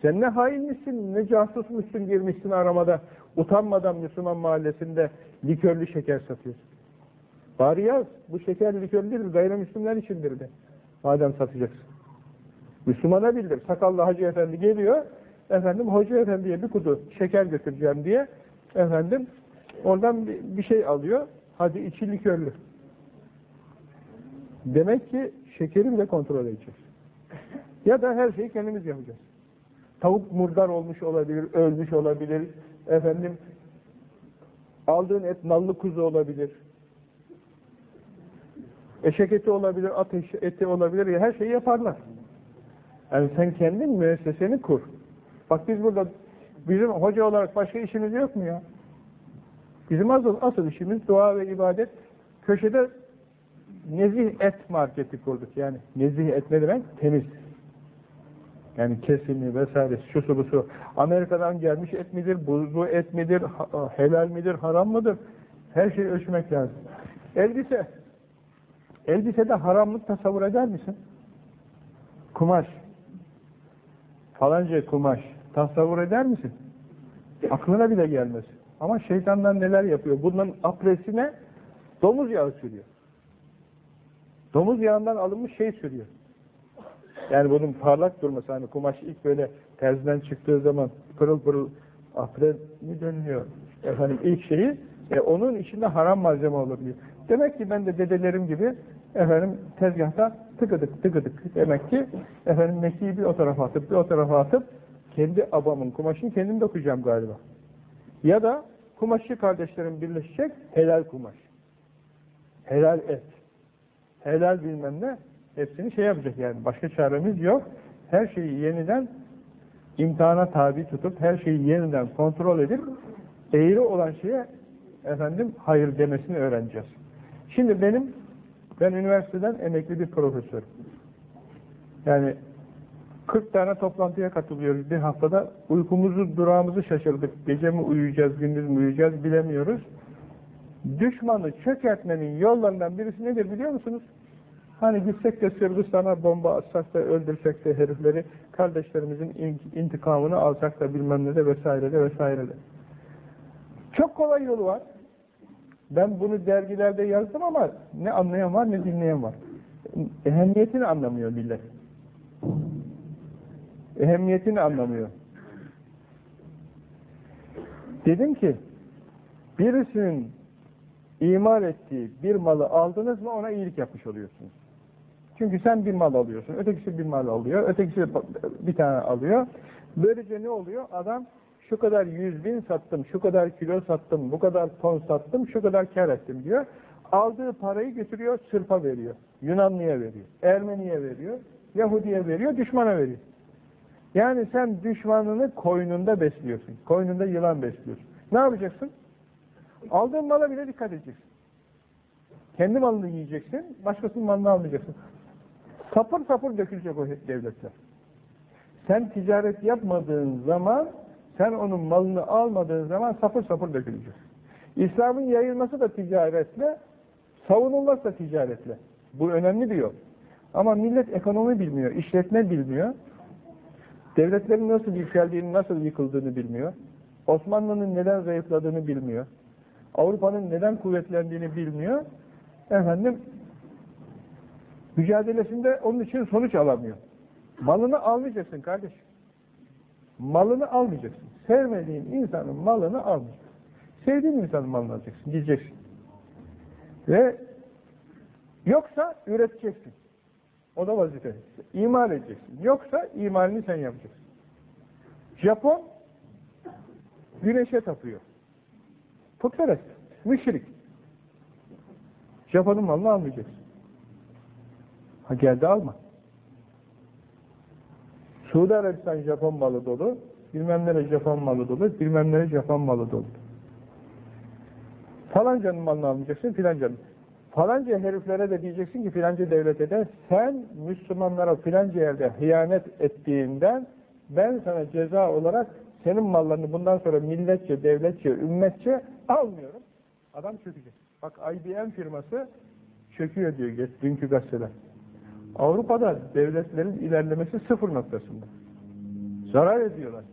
Sen ne hainmişsin, ne casusmuşsun girmişsin aramada. Utanmadan Müslüman mahallesinde likörlü şeker satıyorsun. Bari yaz, bu şeker likörlü değil, gayrimüslimler içindir de. Madem satacaksın. Müslümana bildir. Sakallı Hacı Efendi geliyor, efendim Hoca Efendi'ye bir kutu şeker götüreceğim diye, efendim oradan bir şey alıyor, hadi içi likörlü. Demek ki şekeri bile kontrol edeceğiz. Ya da her şeyi kendimiz yapacağız. Tavuk murdar olmuş olabilir, ölmüş olabilir, efendim aldığın et nallı kuzu olabilir, eşek eti olabilir, at eti olabilir, ya her şeyi yaparlar. Yani sen kendin müesseseni kur. Bak biz burada bizim hoca olarak başka işimiz yok mu ya? Bizim asıl, asıl işimiz dua ve ibadet. Köşede nezih et marketi kurduk. Yani nezih et ne demek? Temiz. Yani kesimi vesaire, şusu busu. Amerika'dan gelmiş et midir, buzlu et midir, helal midir, haram mıdır? Her şeyi ölçmek lazım. Elbise. Elbisede haramlık tasavvur eder misin? Kumaş. Falanca kumaş. Tasavvur eder misin? Aklına bile gelmez. Ama şeytanlar neler yapıyor? Bunların apresine domuz yağı sürüyor. Domuz yağından alınmış şey sürüyor. Yani bunun parlak durması, hani kumaş ilk böyle terziden çıktığı zaman pırıl pırıl apre mi dönüyor? Efendim ilk şeyi, e, onun içinde haram malzeme olabiliyor. Demek ki ben de dedelerim gibi efendim tezgahta tıkıdık tıkıdık. Demek ki efendim Mekke'yi bir o tarafa atıp bir o tarafa atıp kendi abamın kumaşını kendim dokuyacağım galiba. Ya da kumaşçı kardeşlerim birleşecek helal kumaş. Helal et. Helal bilmem ne hepsini şey yapacak yani. Başka çaremiz yok. Her şeyi yeniden imtihana tabi tutup her şeyi yeniden kontrol edip eğri olan şeye efendim hayır demesini öğreneceğiz. Şimdi benim ben üniversiteden emekli bir profesör. Yani 40 tane toplantıya katılıyoruz bir haftada. Uykumuzu, durağımızı şaşırdık. Gece mi uyuyacağız, gündüz mü uyuyacağız bilemiyoruz. Düşmanı çökertmenin yollarından birisi nedir biliyor musunuz? Hani gitsek de Sırbistan'a bomba atsak da öldürsek de herifleri, kardeşlerimizin intikamını alsak da bilmem ne de vesaire de vesaire de. Çok kolay yolu var. Ben bunu dergilerde yazdım ama ne anlayan var ne dinleyen var. Ehemmiyetini anlamıyor millet. Ehemmiyetini anlamıyor. Dedim ki, birisinin imal ettiği bir malı aldınız mı ona iyilik yapmış oluyorsunuz. Çünkü sen bir mal alıyorsun, ötekisi bir mal alıyor, ötekisi bir tane alıyor. Böylece ne oluyor? Adam şu kadar yüz bin sattım, şu kadar kilo sattım, bu kadar ton sattım, şu kadar kar ettim diyor. Aldığı parayı götürüyor, Sırp'a veriyor, Yunanlı'ya veriyor, Ermeni'ye veriyor, Yahudi'ye veriyor, düşmana veriyor. Yani sen düşmanını koynunda besliyorsun, koynunda yılan besliyorsun. Ne yapacaksın? Aldığın mala bile dikkat edeceksin. Kendi malını yiyeceksin, başkasının malını almayacaksın. Sapır sapır dökülecek o devletler. Sen ticaret yapmadığın zaman, sen onun malını almadığın zaman sapır sapır dökülecek. İslam'ın yayılması da ticaretle, savunulması da ticaretle. Bu önemli bir yol. Ama millet ekonomi bilmiyor, işletme bilmiyor. Devletlerin nasıl yükseldiğini, nasıl yıkıldığını bilmiyor. Osmanlı'nın neden zayıfladığını bilmiyor. Avrupa'nın neden kuvvetlendiğini bilmiyor. Efendim mücadelesinde onun için sonuç alamıyor. Malını almayacaksın kardeşim. Malını almayacaksın. Sevmediğin insanın malını almayacaksın. Sevdiğin insanın malını alacaksın. Gideceksin. Ve yoksa üreteceksin. O da vazife. İmal edeceksin. Yoksa imalini sen yapacaksın. Japon güneşe tapıyor. Putperest, müşrik. Japon'un malını almayacaksın. Ha geldi alma. Suudi Arabistan Japon malı dolu, bilmem nere Japon malı dolu, bilmem nere Japon malı dolu. Falancanın malını almayacaksın, filancanın. Falanca heriflere de diyeceksin ki filanca devlete de sen Müslümanlara filanca yerde hıyanet ettiğinden ben sana ceza olarak senin mallarını bundan sonra milletçe, devletçe, ümmetçe almıyorum. Adam çökecek. Bak IBM firması çöküyor diyor dünkü gazeteler. Avrupa'da devletlerin ilerlemesi sıfır noktasında. Zarar ediyorlar.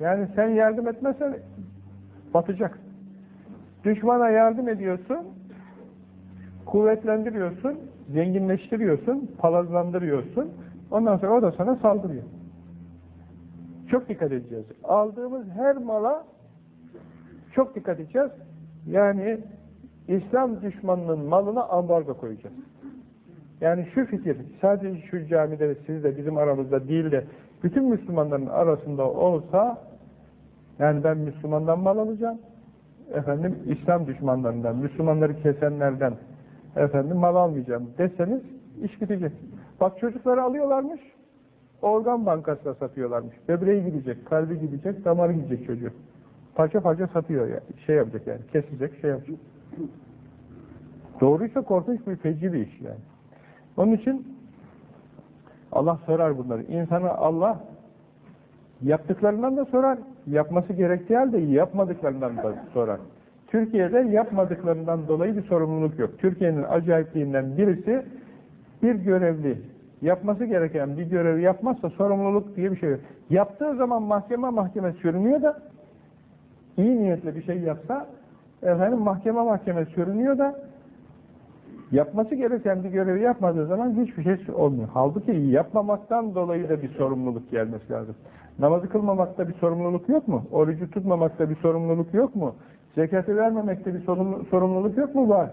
Yani sen yardım etmezsen batacak. Düşmana yardım ediyorsun, kuvvetlendiriyorsun, zenginleştiriyorsun, palazlandırıyorsun. Ondan sonra o da sana saldırıyor. Çok dikkat edeceğiz. Aldığımız her mala çok dikkat edeceğiz. Yani İslam düşmanının malına ambargo koyacağız. Yani şu fikir sadece şu camide sizde bizim aramızda değil de bütün Müslümanların arasında olsa yani ben Müslümandan mal alacağım efendim İslam düşmanlarından, Müslümanları kesenlerden efendim mal almayacağım deseniz iş bitecek. Bak çocukları alıyorlarmış organ bankasına satıyorlarmış. Böbreği gidecek, kalbi gidecek, damarı gidecek çocuğu. Parça parça satıyor ya. Yani. Şey yapacak yani. Kesecek, şey yapacak. Doğruysa korkunç bir feci bir iş yani. Onun için Allah sorar bunları. İnsana Allah yaptıklarından da sorar. Yapması gerektiği halde yapmadıklarından da sorar. Türkiye'de yapmadıklarından dolayı bir sorumluluk yok. Türkiye'nin acayipliğinden birisi bir görevli yapması gereken bir görevi yapmazsa sorumluluk diye bir şey yok. Yaptığı zaman mahkeme mahkeme sürünüyor da iyi niyetle bir şey yapsa efendim mahkeme mahkeme sürünüyor da yapması gereken bir görevi yapmadığı zaman hiçbir şey olmuyor. Halbuki yapmamaktan dolayı da bir sorumluluk gelmesi lazım. Namazı kılmamakta bir sorumluluk yok mu? Orucu tutmamakta bir sorumluluk yok mu? Zekatı vermemekte bir sorumluluk yok mu? Var.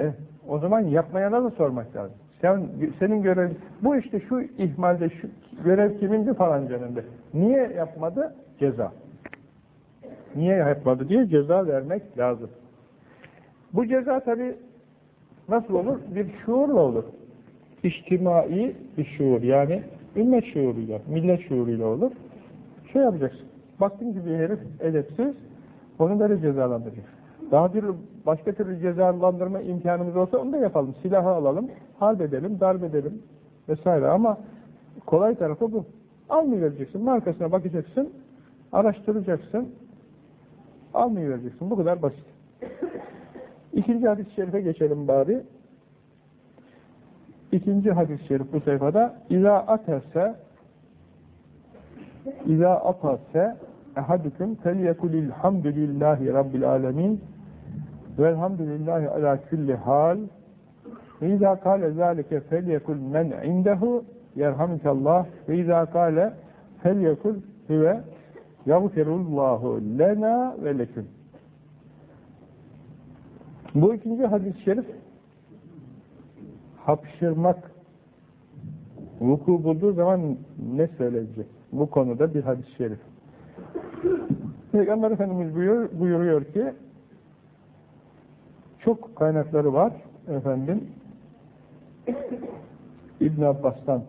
E, o zaman yapmayana da sormak lazım. Sen, senin görev, bu işte şu ihmalde, şu görev kimindi falan canında. Niye yapmadı? Ceza. Niye yapmadı diye ceza vermek lazım. Bu ceza tabi nasıl olur? Bir şuurla olur. İçtimai bir şuur. Yani ümmet şuuruyla, millet şuuruyla olur. Şey yapacaksın. Baktın ki bir herif edepsiz, onu böyle cezalandıracak. Daha bir başka türlü cezalandırma imkanımız olsa onu da yapalım. Silahı alalım, harp edelim, darp edelim vesaire ama kolay tarafı bu. Almayıvereceksin, markasına bakacaksın, araştıracaksın, almayıvereceksin. Bu kadar basit. İkinci hadis-i şerife geçelim bari. İkinci hadis-i şerif bu sayfada. İzâ atese İzâ atase ehadüküm felyekulil hamdülillahi rabbil alemin velhamdülillahi ala kulli hal. Ve izâ kâle zâlike felyekul men indehu yerhamikallah ve izâ kâle felyekul huve yagfirullahu lena ve leküm bu ikinci hadis-i şerif hapşırmak vuku bulduğu zaman ne söyleyecek? Bu konuda bir hadis-i şerif. Peygamber Efendimiz buyur, buyuruyor ki çok kaynakları var efendim. İbn Abbas'tan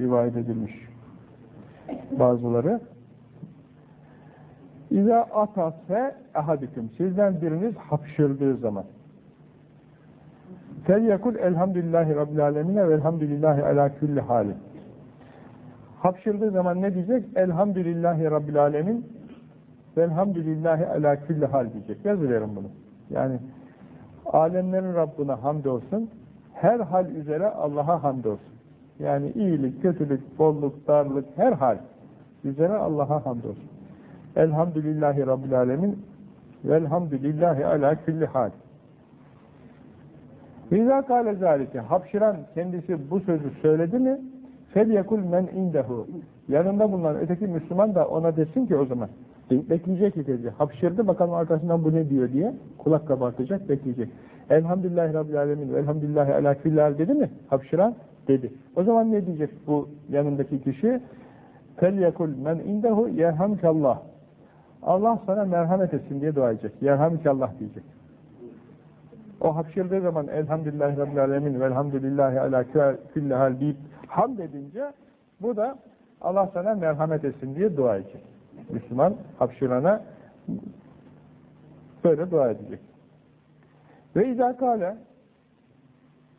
rivayet edilmiş bazıları. İza atase ahadüküm. Sizden biriniz hapşırdığı zaman. Fel yakul elhamdülillahi rabbil alemine ve elhamdülillahi ala külli hali. Hapşırdığı zaman ne diyecek? Elhamdülillahi rabbil alemin ve elhamdülillahi ala külli hal diyecek. Yazıverin bunu. Yani alemlerin Rabbine hamdolsun. Her hal üzere Allah'a hamdolsun. Yani iyilik, kötülük, bolluk, darlık, her hal üzere Allah'a hamdolsun. Elhamdülillahi Rabbil Alemin Velhamdülillahi ala külli hal. Riza kâle zâlike. Hapşıran kendisi bu sözü söyledi mi? Felyekul men indehu. Yanında bulunan öteki Müslüman da ona desin ki o zaman. Bekleyecek ilk Hapşırdı bakalım arkasından bu ne diyor diye. Kulak kabartacak, bekleyecek. Elhamdülillahi Rabbil Alemin ve elhamdülillahi ala küllâl dedi mi? Hapşıran dedi. O zaman ne diyecek bu yanındaki kişi? Felyekul men indehu yerhamkallah. Allah sana merhamet etsin diye dua edecek. Yerhamkallah diyecek. O hapşırdığı zaman elhamdülillahi rabbil alemin ve elhamdülillahi ala külli hal deyip hamd edince bu da Allah sana merhamet etsin diye dua edecek. Müslüman hapşırana böyle dua edecek. Ve izâ kâle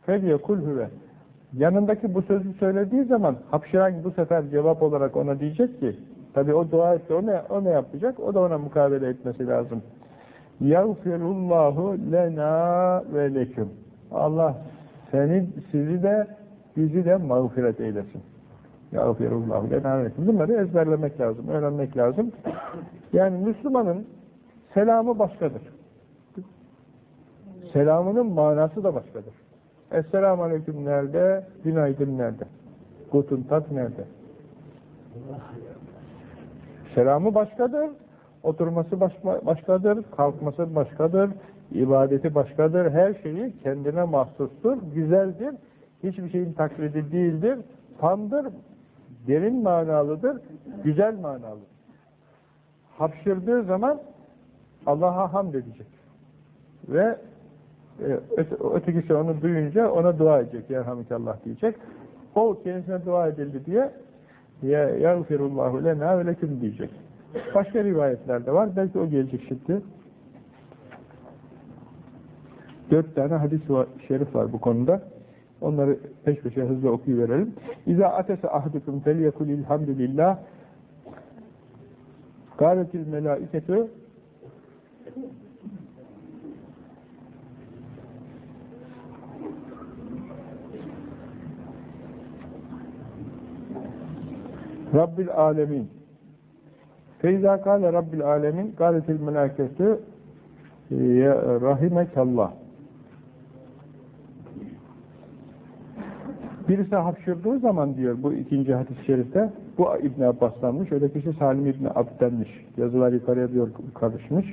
felyekul huve yanındaki bu sözü söylediği zaman hapşıran bu sefer cevap olarak ona diyecek ki tabi o dua etti o ne, o ne yapacak? O da ona mukabele etmesi lazım. Yağfirullahu lena ve leküm. Allah seni, sizi de bizi de mağfiret eylesin. Yağfirullahu lena ve leküm. Bunları ezberlemek lazım, öğrenmek lazım. Yani Müslümanın selamı başkadır. Selamının manası da başkadır. Esselamu Aleyküm nerede? Günaydın nerede? Guten Tag nerede? Selamı başkadır, oturması başka, başkadır, kalkması başkadır, ibadeti başkadır, her şeyi kendine mahsustur, güzeldir, hiçbir şeyin taklidi değildir, tamdır, derin manalıdır, güzel manalıdır. Hapşırdığı zaman Allah'a hamd edecek. Ve e, ötekisi onu duyunca ona dua edecek. Yerhamikallah diyecek. O kendisine dua edildi diye ya yagfirullahu lena ve leküm diyecek. Başka rivayetlerde var. Belki o gelecek şimdi. Dört tane hadis şerif var bu konuda. Onları peş peşe hızlı okuyuverelim. İza atese ahdukum felyekul ilhamdülillah Gâletil melâiketü Rabbil alemin. Feyza kâle Rabbil alemin gâletil melâketü rahimekallah. Birisi hapşırdığı zaman diyor bu ikinci hadis-i şerifte bu İbn Abbas'tanmış, ötekisi Salim İbn Abd'denmiş. Yazılar yukarıya diyor karışmış.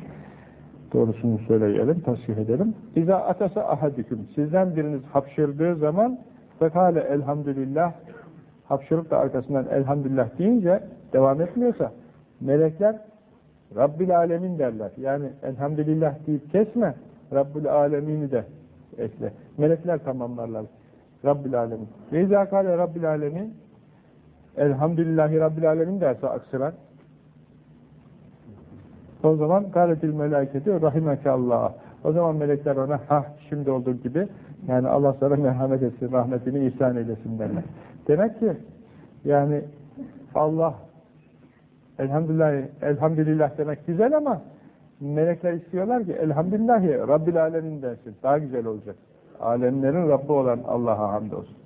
Doğrusunu söyleyelim, tasvih edelim. İza atasa ahadüküm. Sizden biriniz hapşırdığı zaman fekale elhamdülillah hapşırıp da arkasından elhamdülillah deyince devam etmiyorsa melekler Rabbil Alemin derler. Yani elhamdülillah deyip kesme Rabbül Alemini de ekle. Melekler tamamlarlar. Rabbil Alemin. Ve izâ Rabbil Alemin Elhamdülillahi Rabbil Alemin derse aksıran o zaman gâletil melâketi rahimekallah. O zaman melekler ona ha şimdi olduğu gibi yani Allah sana merhamet etsin, rahmetini ihsan eylesin derler. Demek ki yani Allah elhamdülillah, elhamdülillah demek güzel ama melekler istiyorlar ki elhamdülillahi Rabbil alemin dersin. Daha güzel olacak. Alemlerin Rabbi olan Allah'a hamdolsun.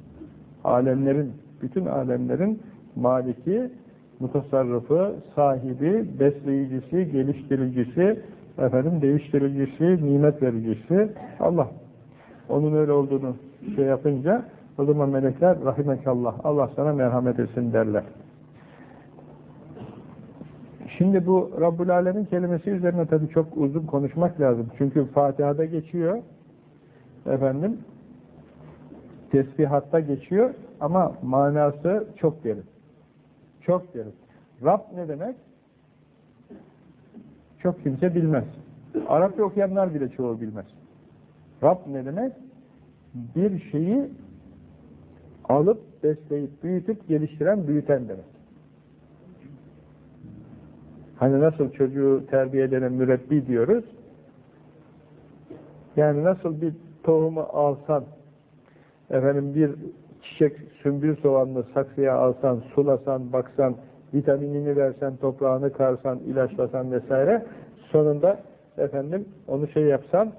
Alemlerin, bütün alemlerin maliki, mutasarrıfı, sahibi, besleyicisi, geliştiricisi, efendim değiştiricisi, nimet vericisi Allah. Onun öyle olduğunu şey yapınca o zaman melekler rahimekallah Allah sana merhamet etsin derler. Şimdi bu Rabbul Alemin kelimesi üzerine tabii çok uzun konuşmak lazım. Çünkü Fatiha'da geçiyor. Efendim tesbihatta geçiyor ama manası çok derin. Çok derin. Rab ne demek? Çok kimse bilmez. Arapça okuyanlar bile çoğu bilmez. Rab ne demek? Bir şeyi alıp, besleyip, büyütüp, geliştiren, büyüten demek. Hani nasıl çocuğu terbiye eden mürebbi diyoruz. Yani nasıl bir tohumu alsan, efendim bir çiçek, sümbül soğanlı saksıya alsan, sulasan, baksan, vitaminini versen, toprağını karsan, ilaçlasan vesaire, sonunda efendim onu şey yapsan,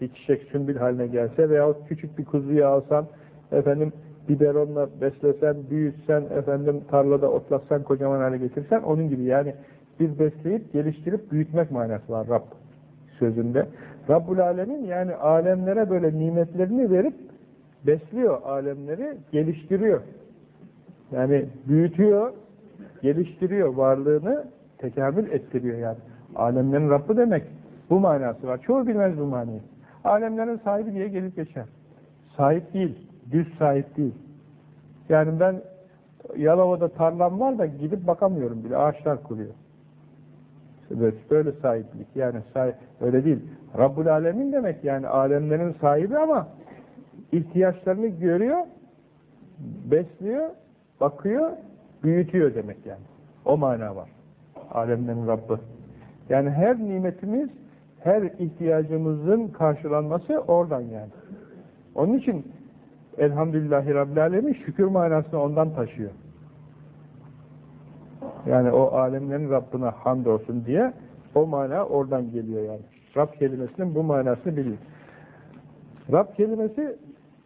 bir çiçek sümbül haline gelse veyahut küçük bir kuzuyu alsan, efendim biberonla beslesen, büyütsen, efendim tarlada otlatsan, kocaman hale getirsen, onun gibi yani bir besleyip, geliştirip, büyütmek manası var Rab. sözünde. Rabbul Alemin yani alemlere böyle nimetlerini verip besliyor alemleri, geliştiriyor. Yani büyütüyor, geliştiriyor varlığını, tekamül ettiriyor yani. Alemlerin Rabbi demek bu manası var. Çoğu bilmez bu manayı. Alemlerin sahibi diye gelip geçer. Sahip değil, düz sahip değil. Yani ben Yalova'da tarlam var da gidip bakamıyorum bile. Ağaçlar kuruyor. Böyle, böyle sahiplik. Yani sahip, öyle değil. Rabbul Alemin demek yani alemlerin sahibi ama ihtiyaçlarını görüyor, besliyor, bakıyor, büyütüyor demek yani. O mana var. Alemlerin Rabbi. Yani her nimetimiz, her ihtiyacımızın karşılanması oradan yani. Onun için Elhamdülillahi Rabbil Alemin şükür manasını ondan taşıyor. Yani o alemlerin Rabbine hamdolsun diye o mana oradan geliyor yani. Rab kelimesinin bu manasını biliyor. Rab kelimesi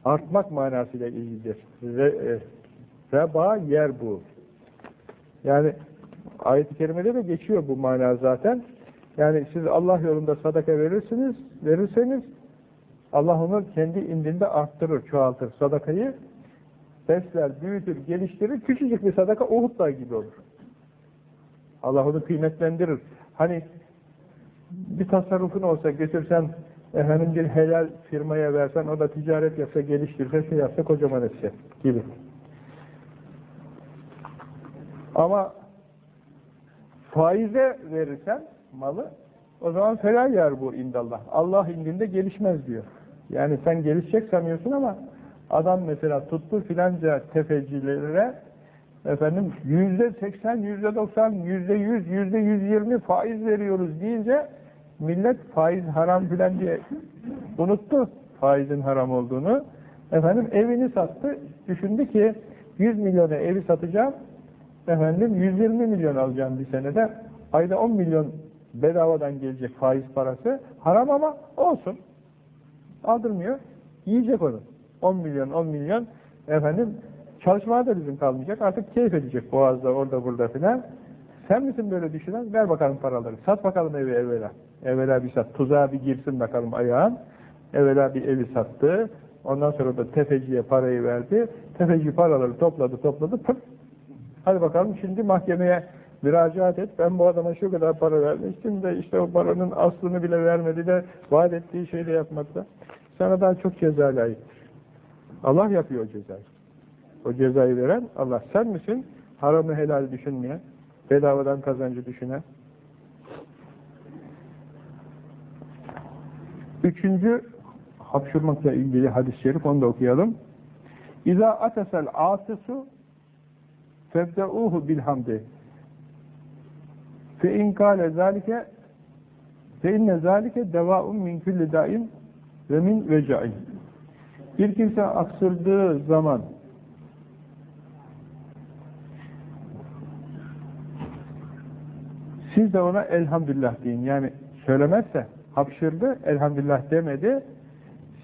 artmak manasıyla ilgilidir. Re, e, reba yer bu. Yani ayet-i kerimede de geçiyor bu mana zaten. Yani siz Allah yolunda sadaka verirsiniz, verirseniz Allah onu kendi indinde arttırır, çoğaltır sadakayı. Besler, büyütür, geliştirir. Küçücük bir sadaka Uhud Dağı gibi olur. Allah onu kıymetlendirir. Hani bir tasarrufun olsa götürsen efendim bir helal firmaya versen o da ticaret yapsa, geliştirse, şey yapsa kocaman etse gibi. Ama faize verirsen malı o zaman felal yer bu indallah. Allah indinde gelişmez diyor. Yani sen gelişecek sanıyorsun ama adam mesela tuttu filanca tefecilere efendim yüzde seksen, yüzde doksan, yüzde yüz, yüzde yüz yirmi faiz veriyoruz deyince millet faiz haram filan diye unuttu faizin haram olduğunu. Efendim evini sattı. Düşündü ki 100 milyona evi satacağım. Efendim 120 milyon alacağım bir senede. Ayda 10 milyon bedavadan gelecek faiz parası. Haram ama olsun. Aldırmıyor. Yiyecek onu. 10 milyon, 10 milyon efendim çalışmaya da bizim kalmayacak. Artık keyif edecek boğazda, orada, burada filan. Sen misin böyle düşünen? Ver bakalım paraları. Sat bakalım evi evvela. Evvela bir sat. Tuzağa bir girsin bakalım ayağın. Evvela bir evi sattı. Ondan sonra da tefeciye parayı verdi. Tefeci paraları topladı, topladı. Pırt. Hadi bakalım şimdi mahkemeye müracaat et. Ben bu adama şu kadar para vermiştim de işte o paranın aslını bile vermedi de vaat ettiği şeyi de yapmadı Sana daha çok ceza layıktır. Allah yapıyor o cezayı. O cezayı veren Allah. Sen misin? Haramı helal düşünmeyen, bedavadan kazancı düşünen. Üçüncü hapşurmakla ilgili hadis-i şerif, onu da okuyalım. İza atesel atisu febdeuhu bilhamdi fe in kâle zâlike fe inne zâlike devâun min külli daim ve min veca'in bir kimse aksırdığı zaman siz de ona elhamdülillah deyin. Yani söylemezse hapşırdı, elhamdülillah demedi.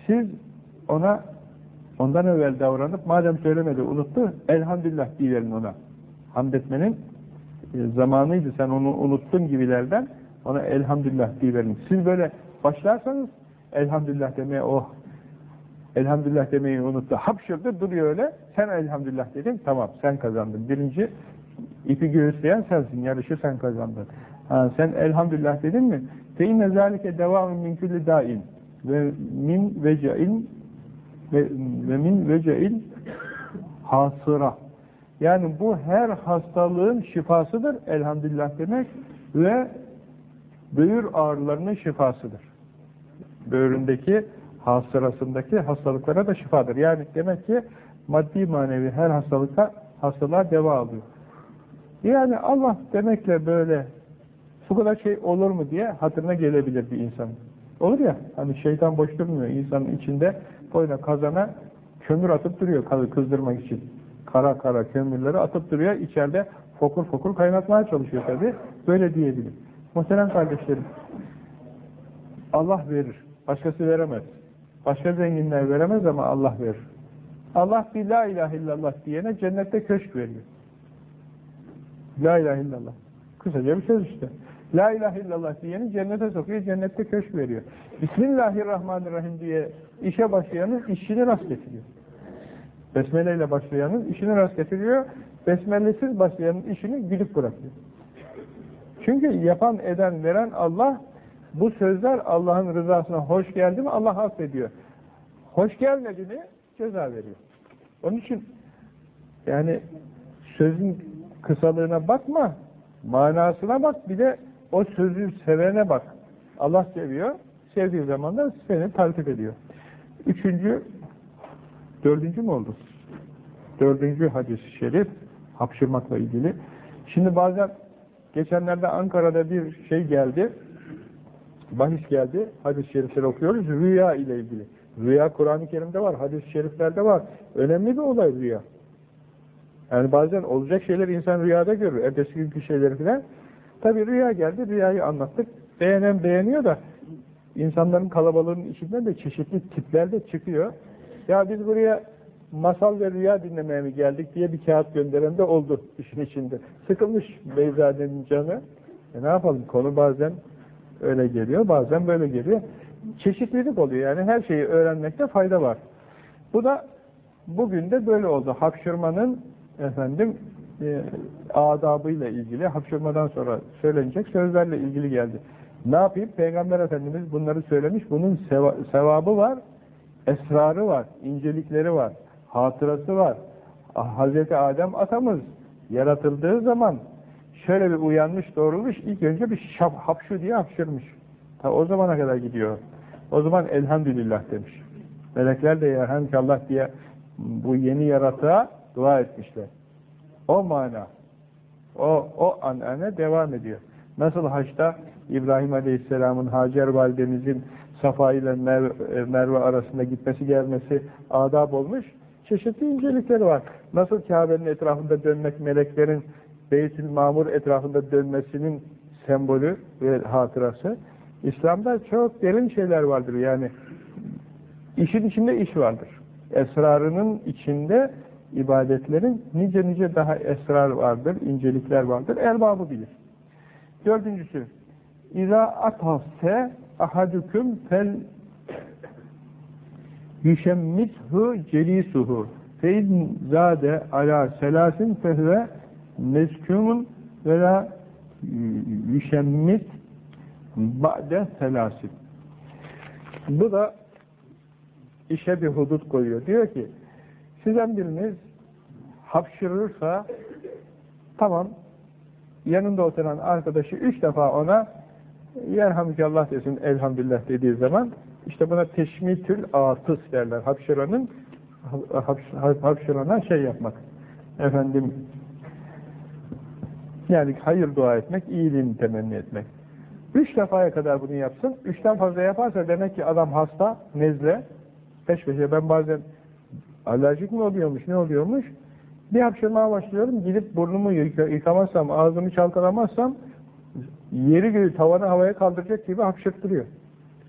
Siz ona ondan evvel davranıp madem söylemedi, unuttu, elhamdülillah diyelim ona. Hamd etmenin zamanıydı, sen onu unuttun gibilerden ona elhamdülillah diyelim. Siz böyle başlarsanız elhamdülillah demeye oh elhamdülillah demeyi unuttu. Hapşırdı duruyor öyle. Sen elhamdülillah dedin. Tamam sen kazandın. Birinci ipi göğüsleyen sensin. Yarışı sen kazandın. Ha, sen elhamdülillah dedin mi? Feinne zâlike devâmin min külli dâin ve min vece'in ve, ve min vece'il hasıra. Yani bu her hastalığın şifasıdır elhamdülillah demek ve böğür ağrılarının şifasıdır. Böğründeki hasırasındaki hastalıklara da şifadır. Yani demek ki maddi manevi her hastalıkta hastalığa deva alıyor. Yani Allah demekle böyle bu kadar şey olur mu diye hatırına gelebilir bir insan. Olur ya, hani şeytan boş durmuyor insanın içinde boyuna kazana kömür atıp duruyor kızdırmak için. Kara kara kömürleri atıp duruyor, içeride fokur fokur kaynatmaya çalışıyor tabi. Böyle diyebilir. Muhterem kardeşlerim, Allah verir, başkası veremez. Başka zenginler veremez ama Allah verir. Allah bir la ilahe illallah diyene cennette köşk veriyor. La ilahe illallah. Kısaca bir söz işte. La ilahe illallah diyeni cennete sokuyor, cennette köşk veriyor. Bismillahirrahmanirrahim diye işe başlayanın işini rast getiriyor. Besmele ile başlayanın işini rast getiriyor. Besmelesiz başlayanın işini gülüp bırakıyor. Çünkü yapan, eden, veren Allah bu sözler Allah'ın rızasına hoş geldi mi Allah affediyor. Hoş gelmedi mi ceza veriyor. Onun için yani sözün kısalığına bakma, manasına bak, bir de o sözü sevene bak. Allah seviyor, sevdiği zaman da seni takip ediyor. Üçüncü, dördüncü mü oldu? Dördüncü hadis-i şerif, hapşırmakla ilgili. Şimdi bazen, geçenlerde Ankara'da bir şey geldi, bahis geldi, hadis-i şerifleri okuyoruz, rüya ile ilgili. Rüya Kur'an-ı Kerim'de var, hadis-i şeriflerde var. Önemli bir olay rüya. Yani bazen olacak şeyler insan rüyada görür. Ertesi günkü şeyleri filan. Tabi rüya geldi, rüyayı anlattık. Beğenen beğeniyor da insanların kalabalığının içinden de çeşitli tipler de çıkıyor. Ya biz buraya masal ve rüya dinlemeye mi geldik diye bir kağıt gönderen de oldu işin içinde. Sıkılmış Beyzade'nin canı. E ne yapalım? Konu bazen öyle geliyor, bazen böyle geliyor. Çeşitlilik oluyor. Yani her şeyi öğrenmekte fayda var. Bu da bugün de böyle oldu. Hapşırmanın efendim e, adabıyla ilgili hapşırmadan sonra söylenecek sözlerle ilgili geldi. Ne yapayım? Peygamber Efendimiz bunları söylemiş. Bunun seva sevabı var, esrarı var, incelikleri var, hatırası var. Ah, Hazreti Adem atamız yaratıldığı zaman şöyle bir uyanmış, doğrulmuş, ilk önce bir şap, hapşu diye hapşırmış. Ta o zamana kadar gidiyor. O zaman elhamdülillah demiş. Melekler de yerhamdülillah diye bu yeni yaratığa dua etmişler. O mana, o, o anane devam ediyor. Nasıl haçta İbrahim Aleyhisselam'ın Hacer validemizin Safa ile Merve, Merve arasında gitmesi gelmesi adab olmuş, çeşitli incelikleri var. Nasıl Kabe'nin etrafında dönmek, meleklerin Beytül Mamur etrafında dönmesinin sembolü ve hatırası. İslam'da çok derin şeyler vardır. Yani işin içinde iş vardır. Esrarının içinde ibadetlerin nice nice daha esrar vardır, incelikler vardır. Erbabı bilir. Dördüncüsü, İza atafse ahadüküm fel yüşemmithu celisuhu fein zade ala selasin fehve meskûmun ve la yüşemmit ba'de selasin. Bu da işe bir hudut koyuyor. Diyor ki sizden biriniz hapşırırsa tamam yanında oturan arkadaşı üç defa ona yerhamdülillah desin elhamdülillah dediği zaman işte buna teşmitül atıs derler. Hapşıranın hapşırana şey yapmak. Efendim yani hayır dua etmek, iyiliğini temenni etmek. Üç defaya kadar bunu yapsın. Üçten fazla yaparsa demek ki adam hasta, nezle, peş peşe. Ben bazen alerjik mi oluyormuş, ne oluyormuş? Bir hapşırmaya başlıyorum, gidip burnumu yıkamazsam, ağzımı çalkalamazsam yeri göğü tavanı havaya kaldıracak gibi hapşırttırıyor.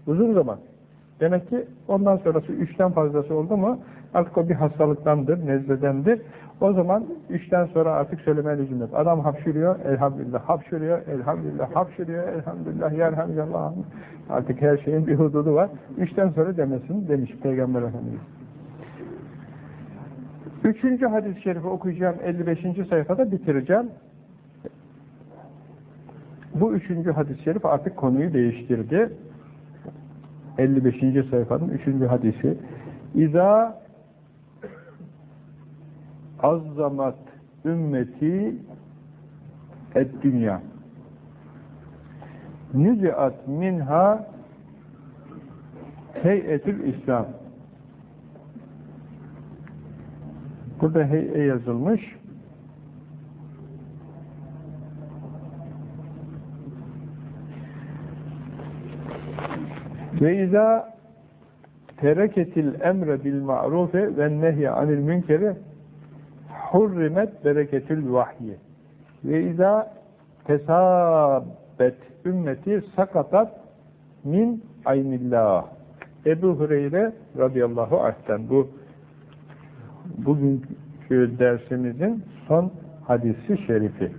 Uzun zaman. Demek ki ondan sonrası üçten fazlası oldu mu artık o bir hastalıktandır, nezledendir. O zaman üçten sonra artık söylemeye lüzum yok. Adam hapşırıyor, elhamdülillah, hapşırıyor, elhamdülillah, hapşırıyor, elhamdülillah, yerhamdülillah. Artık her şeyin bir hududu var. Üçten sonra demesin demiş Peygamber Efendimiz. Üçüncü hadis-i şerifi okuyacağım 55. sayfada bitireceğim. Bu üçüncü hadis-i şerif artık konuyu değiştirdi. 55. sayfanın üçüncü hadisi. İza azzamat ümmeti et dünya nüziat minha heyetül İslam burada hey'e yazılmış ve izâ tereketil emre bil ma'rufe ve nehye anil münkeri hurrimet bereketül vahyi ve izâ tesabbet ümmeti sakatat min aynillah Ebu Hureyre radıyallahu anh'ten bu bugünkü dersimizin son hadisi şerifi.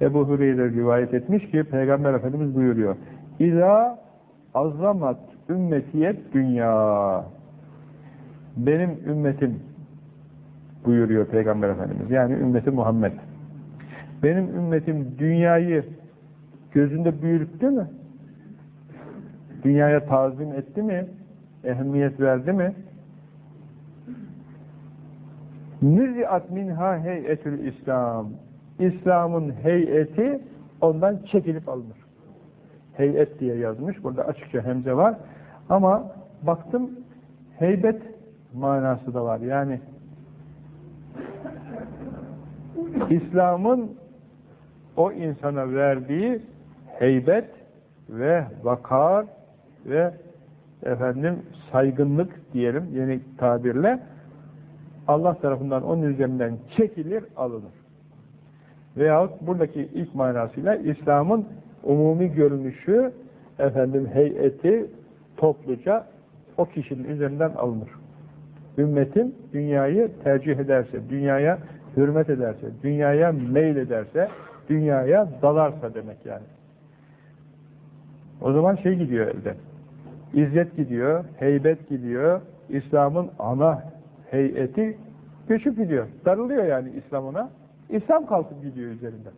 Ebu Hureyre rivayet etmiş ki Peygamber Efendimiz buyuruyor. İza azamat ümmetiyet dünya. Benim ümmetim buyuruyor Peygamber Efendimiz. Yani ümmeti Muhammed. Benim ümmetim dünyayı gözünde büyüttü mü? Dünyaya tazim etti mi? Ehemmiyet verdi mi? Müziat minha heyetül İslam. İslam'ın heyeti ondan çekilip alınır. Heyet diye yazmış. Burada açıkça hemze var. Ama baktım heybet manası da var. Yani İslam'ın o insana verdiği heybet ve vakar ve efendim saygınlık diyelim yeni tabirle Allah tarafından onun üzerinden çekilir, alınır. Veyahut buradaki ilk manasıyla İslam'ın umumi görünüşü, efendim heyeti topluca o kişinin üzerinden alınır. Ümmetin dünyayı tercih ederse, dünyaya hürmet ederse, dünyaya meyil ederse, dünyaya dalarsa demek yani. O zaman şey gidiyor elde. İzzet gidiyor, heybet gidiyor, İslam'ın ana heyeti göçüp gidiyor. Darılıyor yani İslam ona. İslam kalkıp gidiyor üzerinden.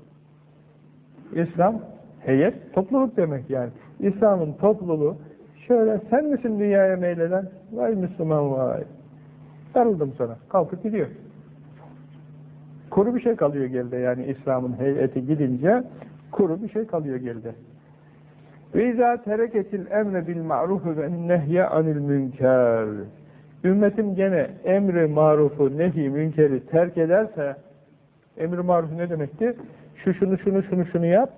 İslam heyet, topluluk demek yani. İslam'ın topluluğu şöyle sen misin dünyaya meyleden? Vay Müslüman vay. Darıldım sana. Kalkıp gidiyor. Kuru bir şey kalıyor geride yani İslam'ın heyeti gidince kuru bir şey kalıyor geride. Emre bil ma'rufu ve nehye anil münker. Ümmetim gene emri marufu, nehi, münkeri terk ederse emri marufu ne demektir? Şu şunu şunu şunu şunu yap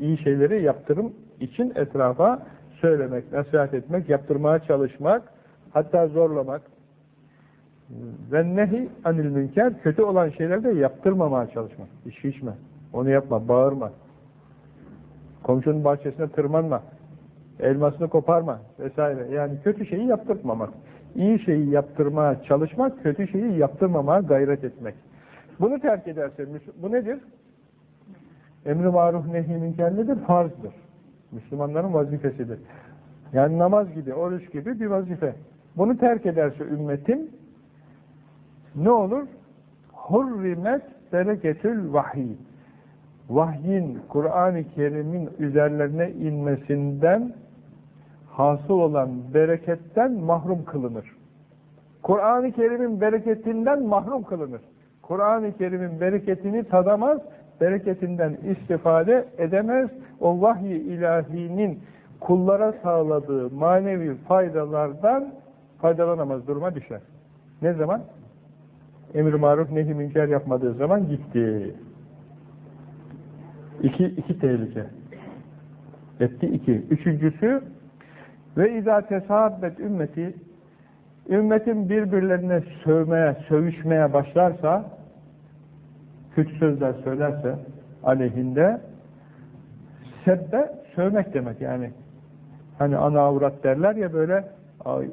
iyi şeyleri yaptırım için etrafa söylemek, nasihat etmek, yaptırmaya çalışmak, hatta zorlamak. Ve nehi anil münker, kötü olan şeylerde yaptırmamaya çalışmak. İş içme, onu yapma, bağırma. Komşunun bahçesine tırmanma, elmasını koparma vesaire. Yani kötü şeyi yaptırmamak. İyi şeyi yaptırmaya çalışmak, kötü şeyi yaptırmamaya gayret etmek. Bunu terk ederse, bu nedir? Emri maruf nehi münker nedir? Farzdır. Müslümanların vazifesidir. Yani namaz gibi, oruç gibi bir vazife. Bunu terk ederse ümmetin ne olur? Hurrimet bereketül vahiy. Vahyin, Kur'an-ı Kerim'in üzerlerine inmesinden hasıl olan bereketten mahrum kılınır. Kur'an-ı Kerim'in bereketinden mahrum kılınır. Kur'an-ı Kerim'in bereketini tadamaz, bereketinden istifade edemez. O vahiy ilahinin kullara sağladığı manevi faydalardan faydalanamaz duruma düşer. Ne zaman? Emir maruf nehi münker yapmadığı zaman gitti. İki, iki tehlike. Etti iki. Üçüncüsü ve izâ tesahabbet ümmeti ümmetin birbirlerine sövmeye, sövüşmeye başlarsa kötü sözler söylerse aleyhinde sebbe sövmek demek yani. Hani ana avrat derler ya böyle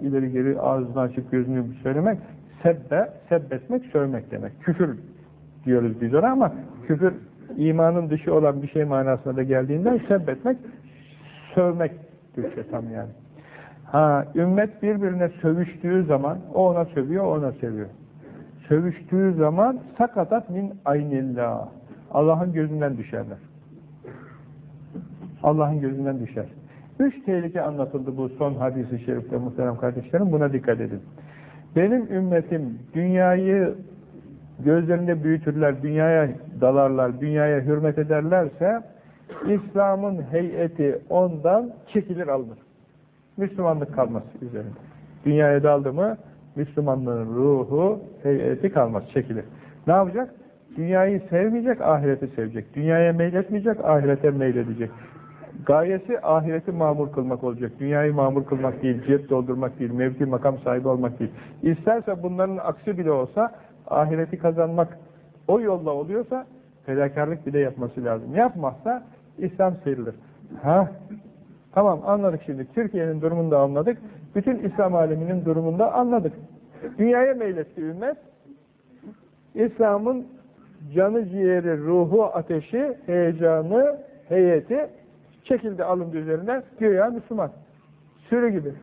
ileri geri ağzını açıp gözünü söylemek sebbe, sebbetmek, sövmek demek. Küfür diyoruz biz ona ama küfür imanın dışı olan bir şey manasına da geldiğinden sebbetmek, sövmek Türkçe tam yani. Ha, ümmet birbirine sövüştüğü zaman o ona sövüyor, o ona seviyor. Sövüştüğü zaman sakatat min aynillah. Allah'ın gözünden düşerler. Allah'ın gözünden düşer. Üç tehlike anlatıldı bu son hadisi şerifte muhterem kardeşlerim. Buna dikkat edin. Benim ümmetim dünyayı gözlerinde büyütürler, dünyaya dalarlar, dünyaya hürmet ederlerse İslam'ın heyeti ondan çekilir alınır. Müslümanlık kalmaz üzerinde. Dünyaya daldı mı Müslümanlığın ruhu, heyeti kalmaz, çekilir. Ne yapacak? Dünyayı sevmeyecek, ahireti sevecek. Dünyaya meyletmeyecek, ahirete meyledecek. Gayesi ahireti mamur kılmak olacak. Dünyayı mamur kılmak değil, cep doldurmak değil, mevki makam sahibi olmak değil. İsterse bunların aksi bile olsa ahireti kazanmak o yolla oluyorsa fedakarlık bile yapması lazım. Yapmazsa İslam sıyrılır. Ha? Tamam anladık şimdi. Türkiye'nin durumunu da anladık. Bütün İslam aleminin durumunu da anladık. Dünyaya meyletti ümmet. İslam'ın canı ciğeri, ruhu ateşi, heyecanı, heyeti çekildi alındı üzerine güya Müslüman. Sürü gibi.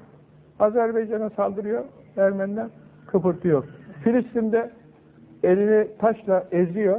Azerbaycan'a saldırıyor Ermeniler, kıpırtı yok. Filistin'de elini taşla eziyor,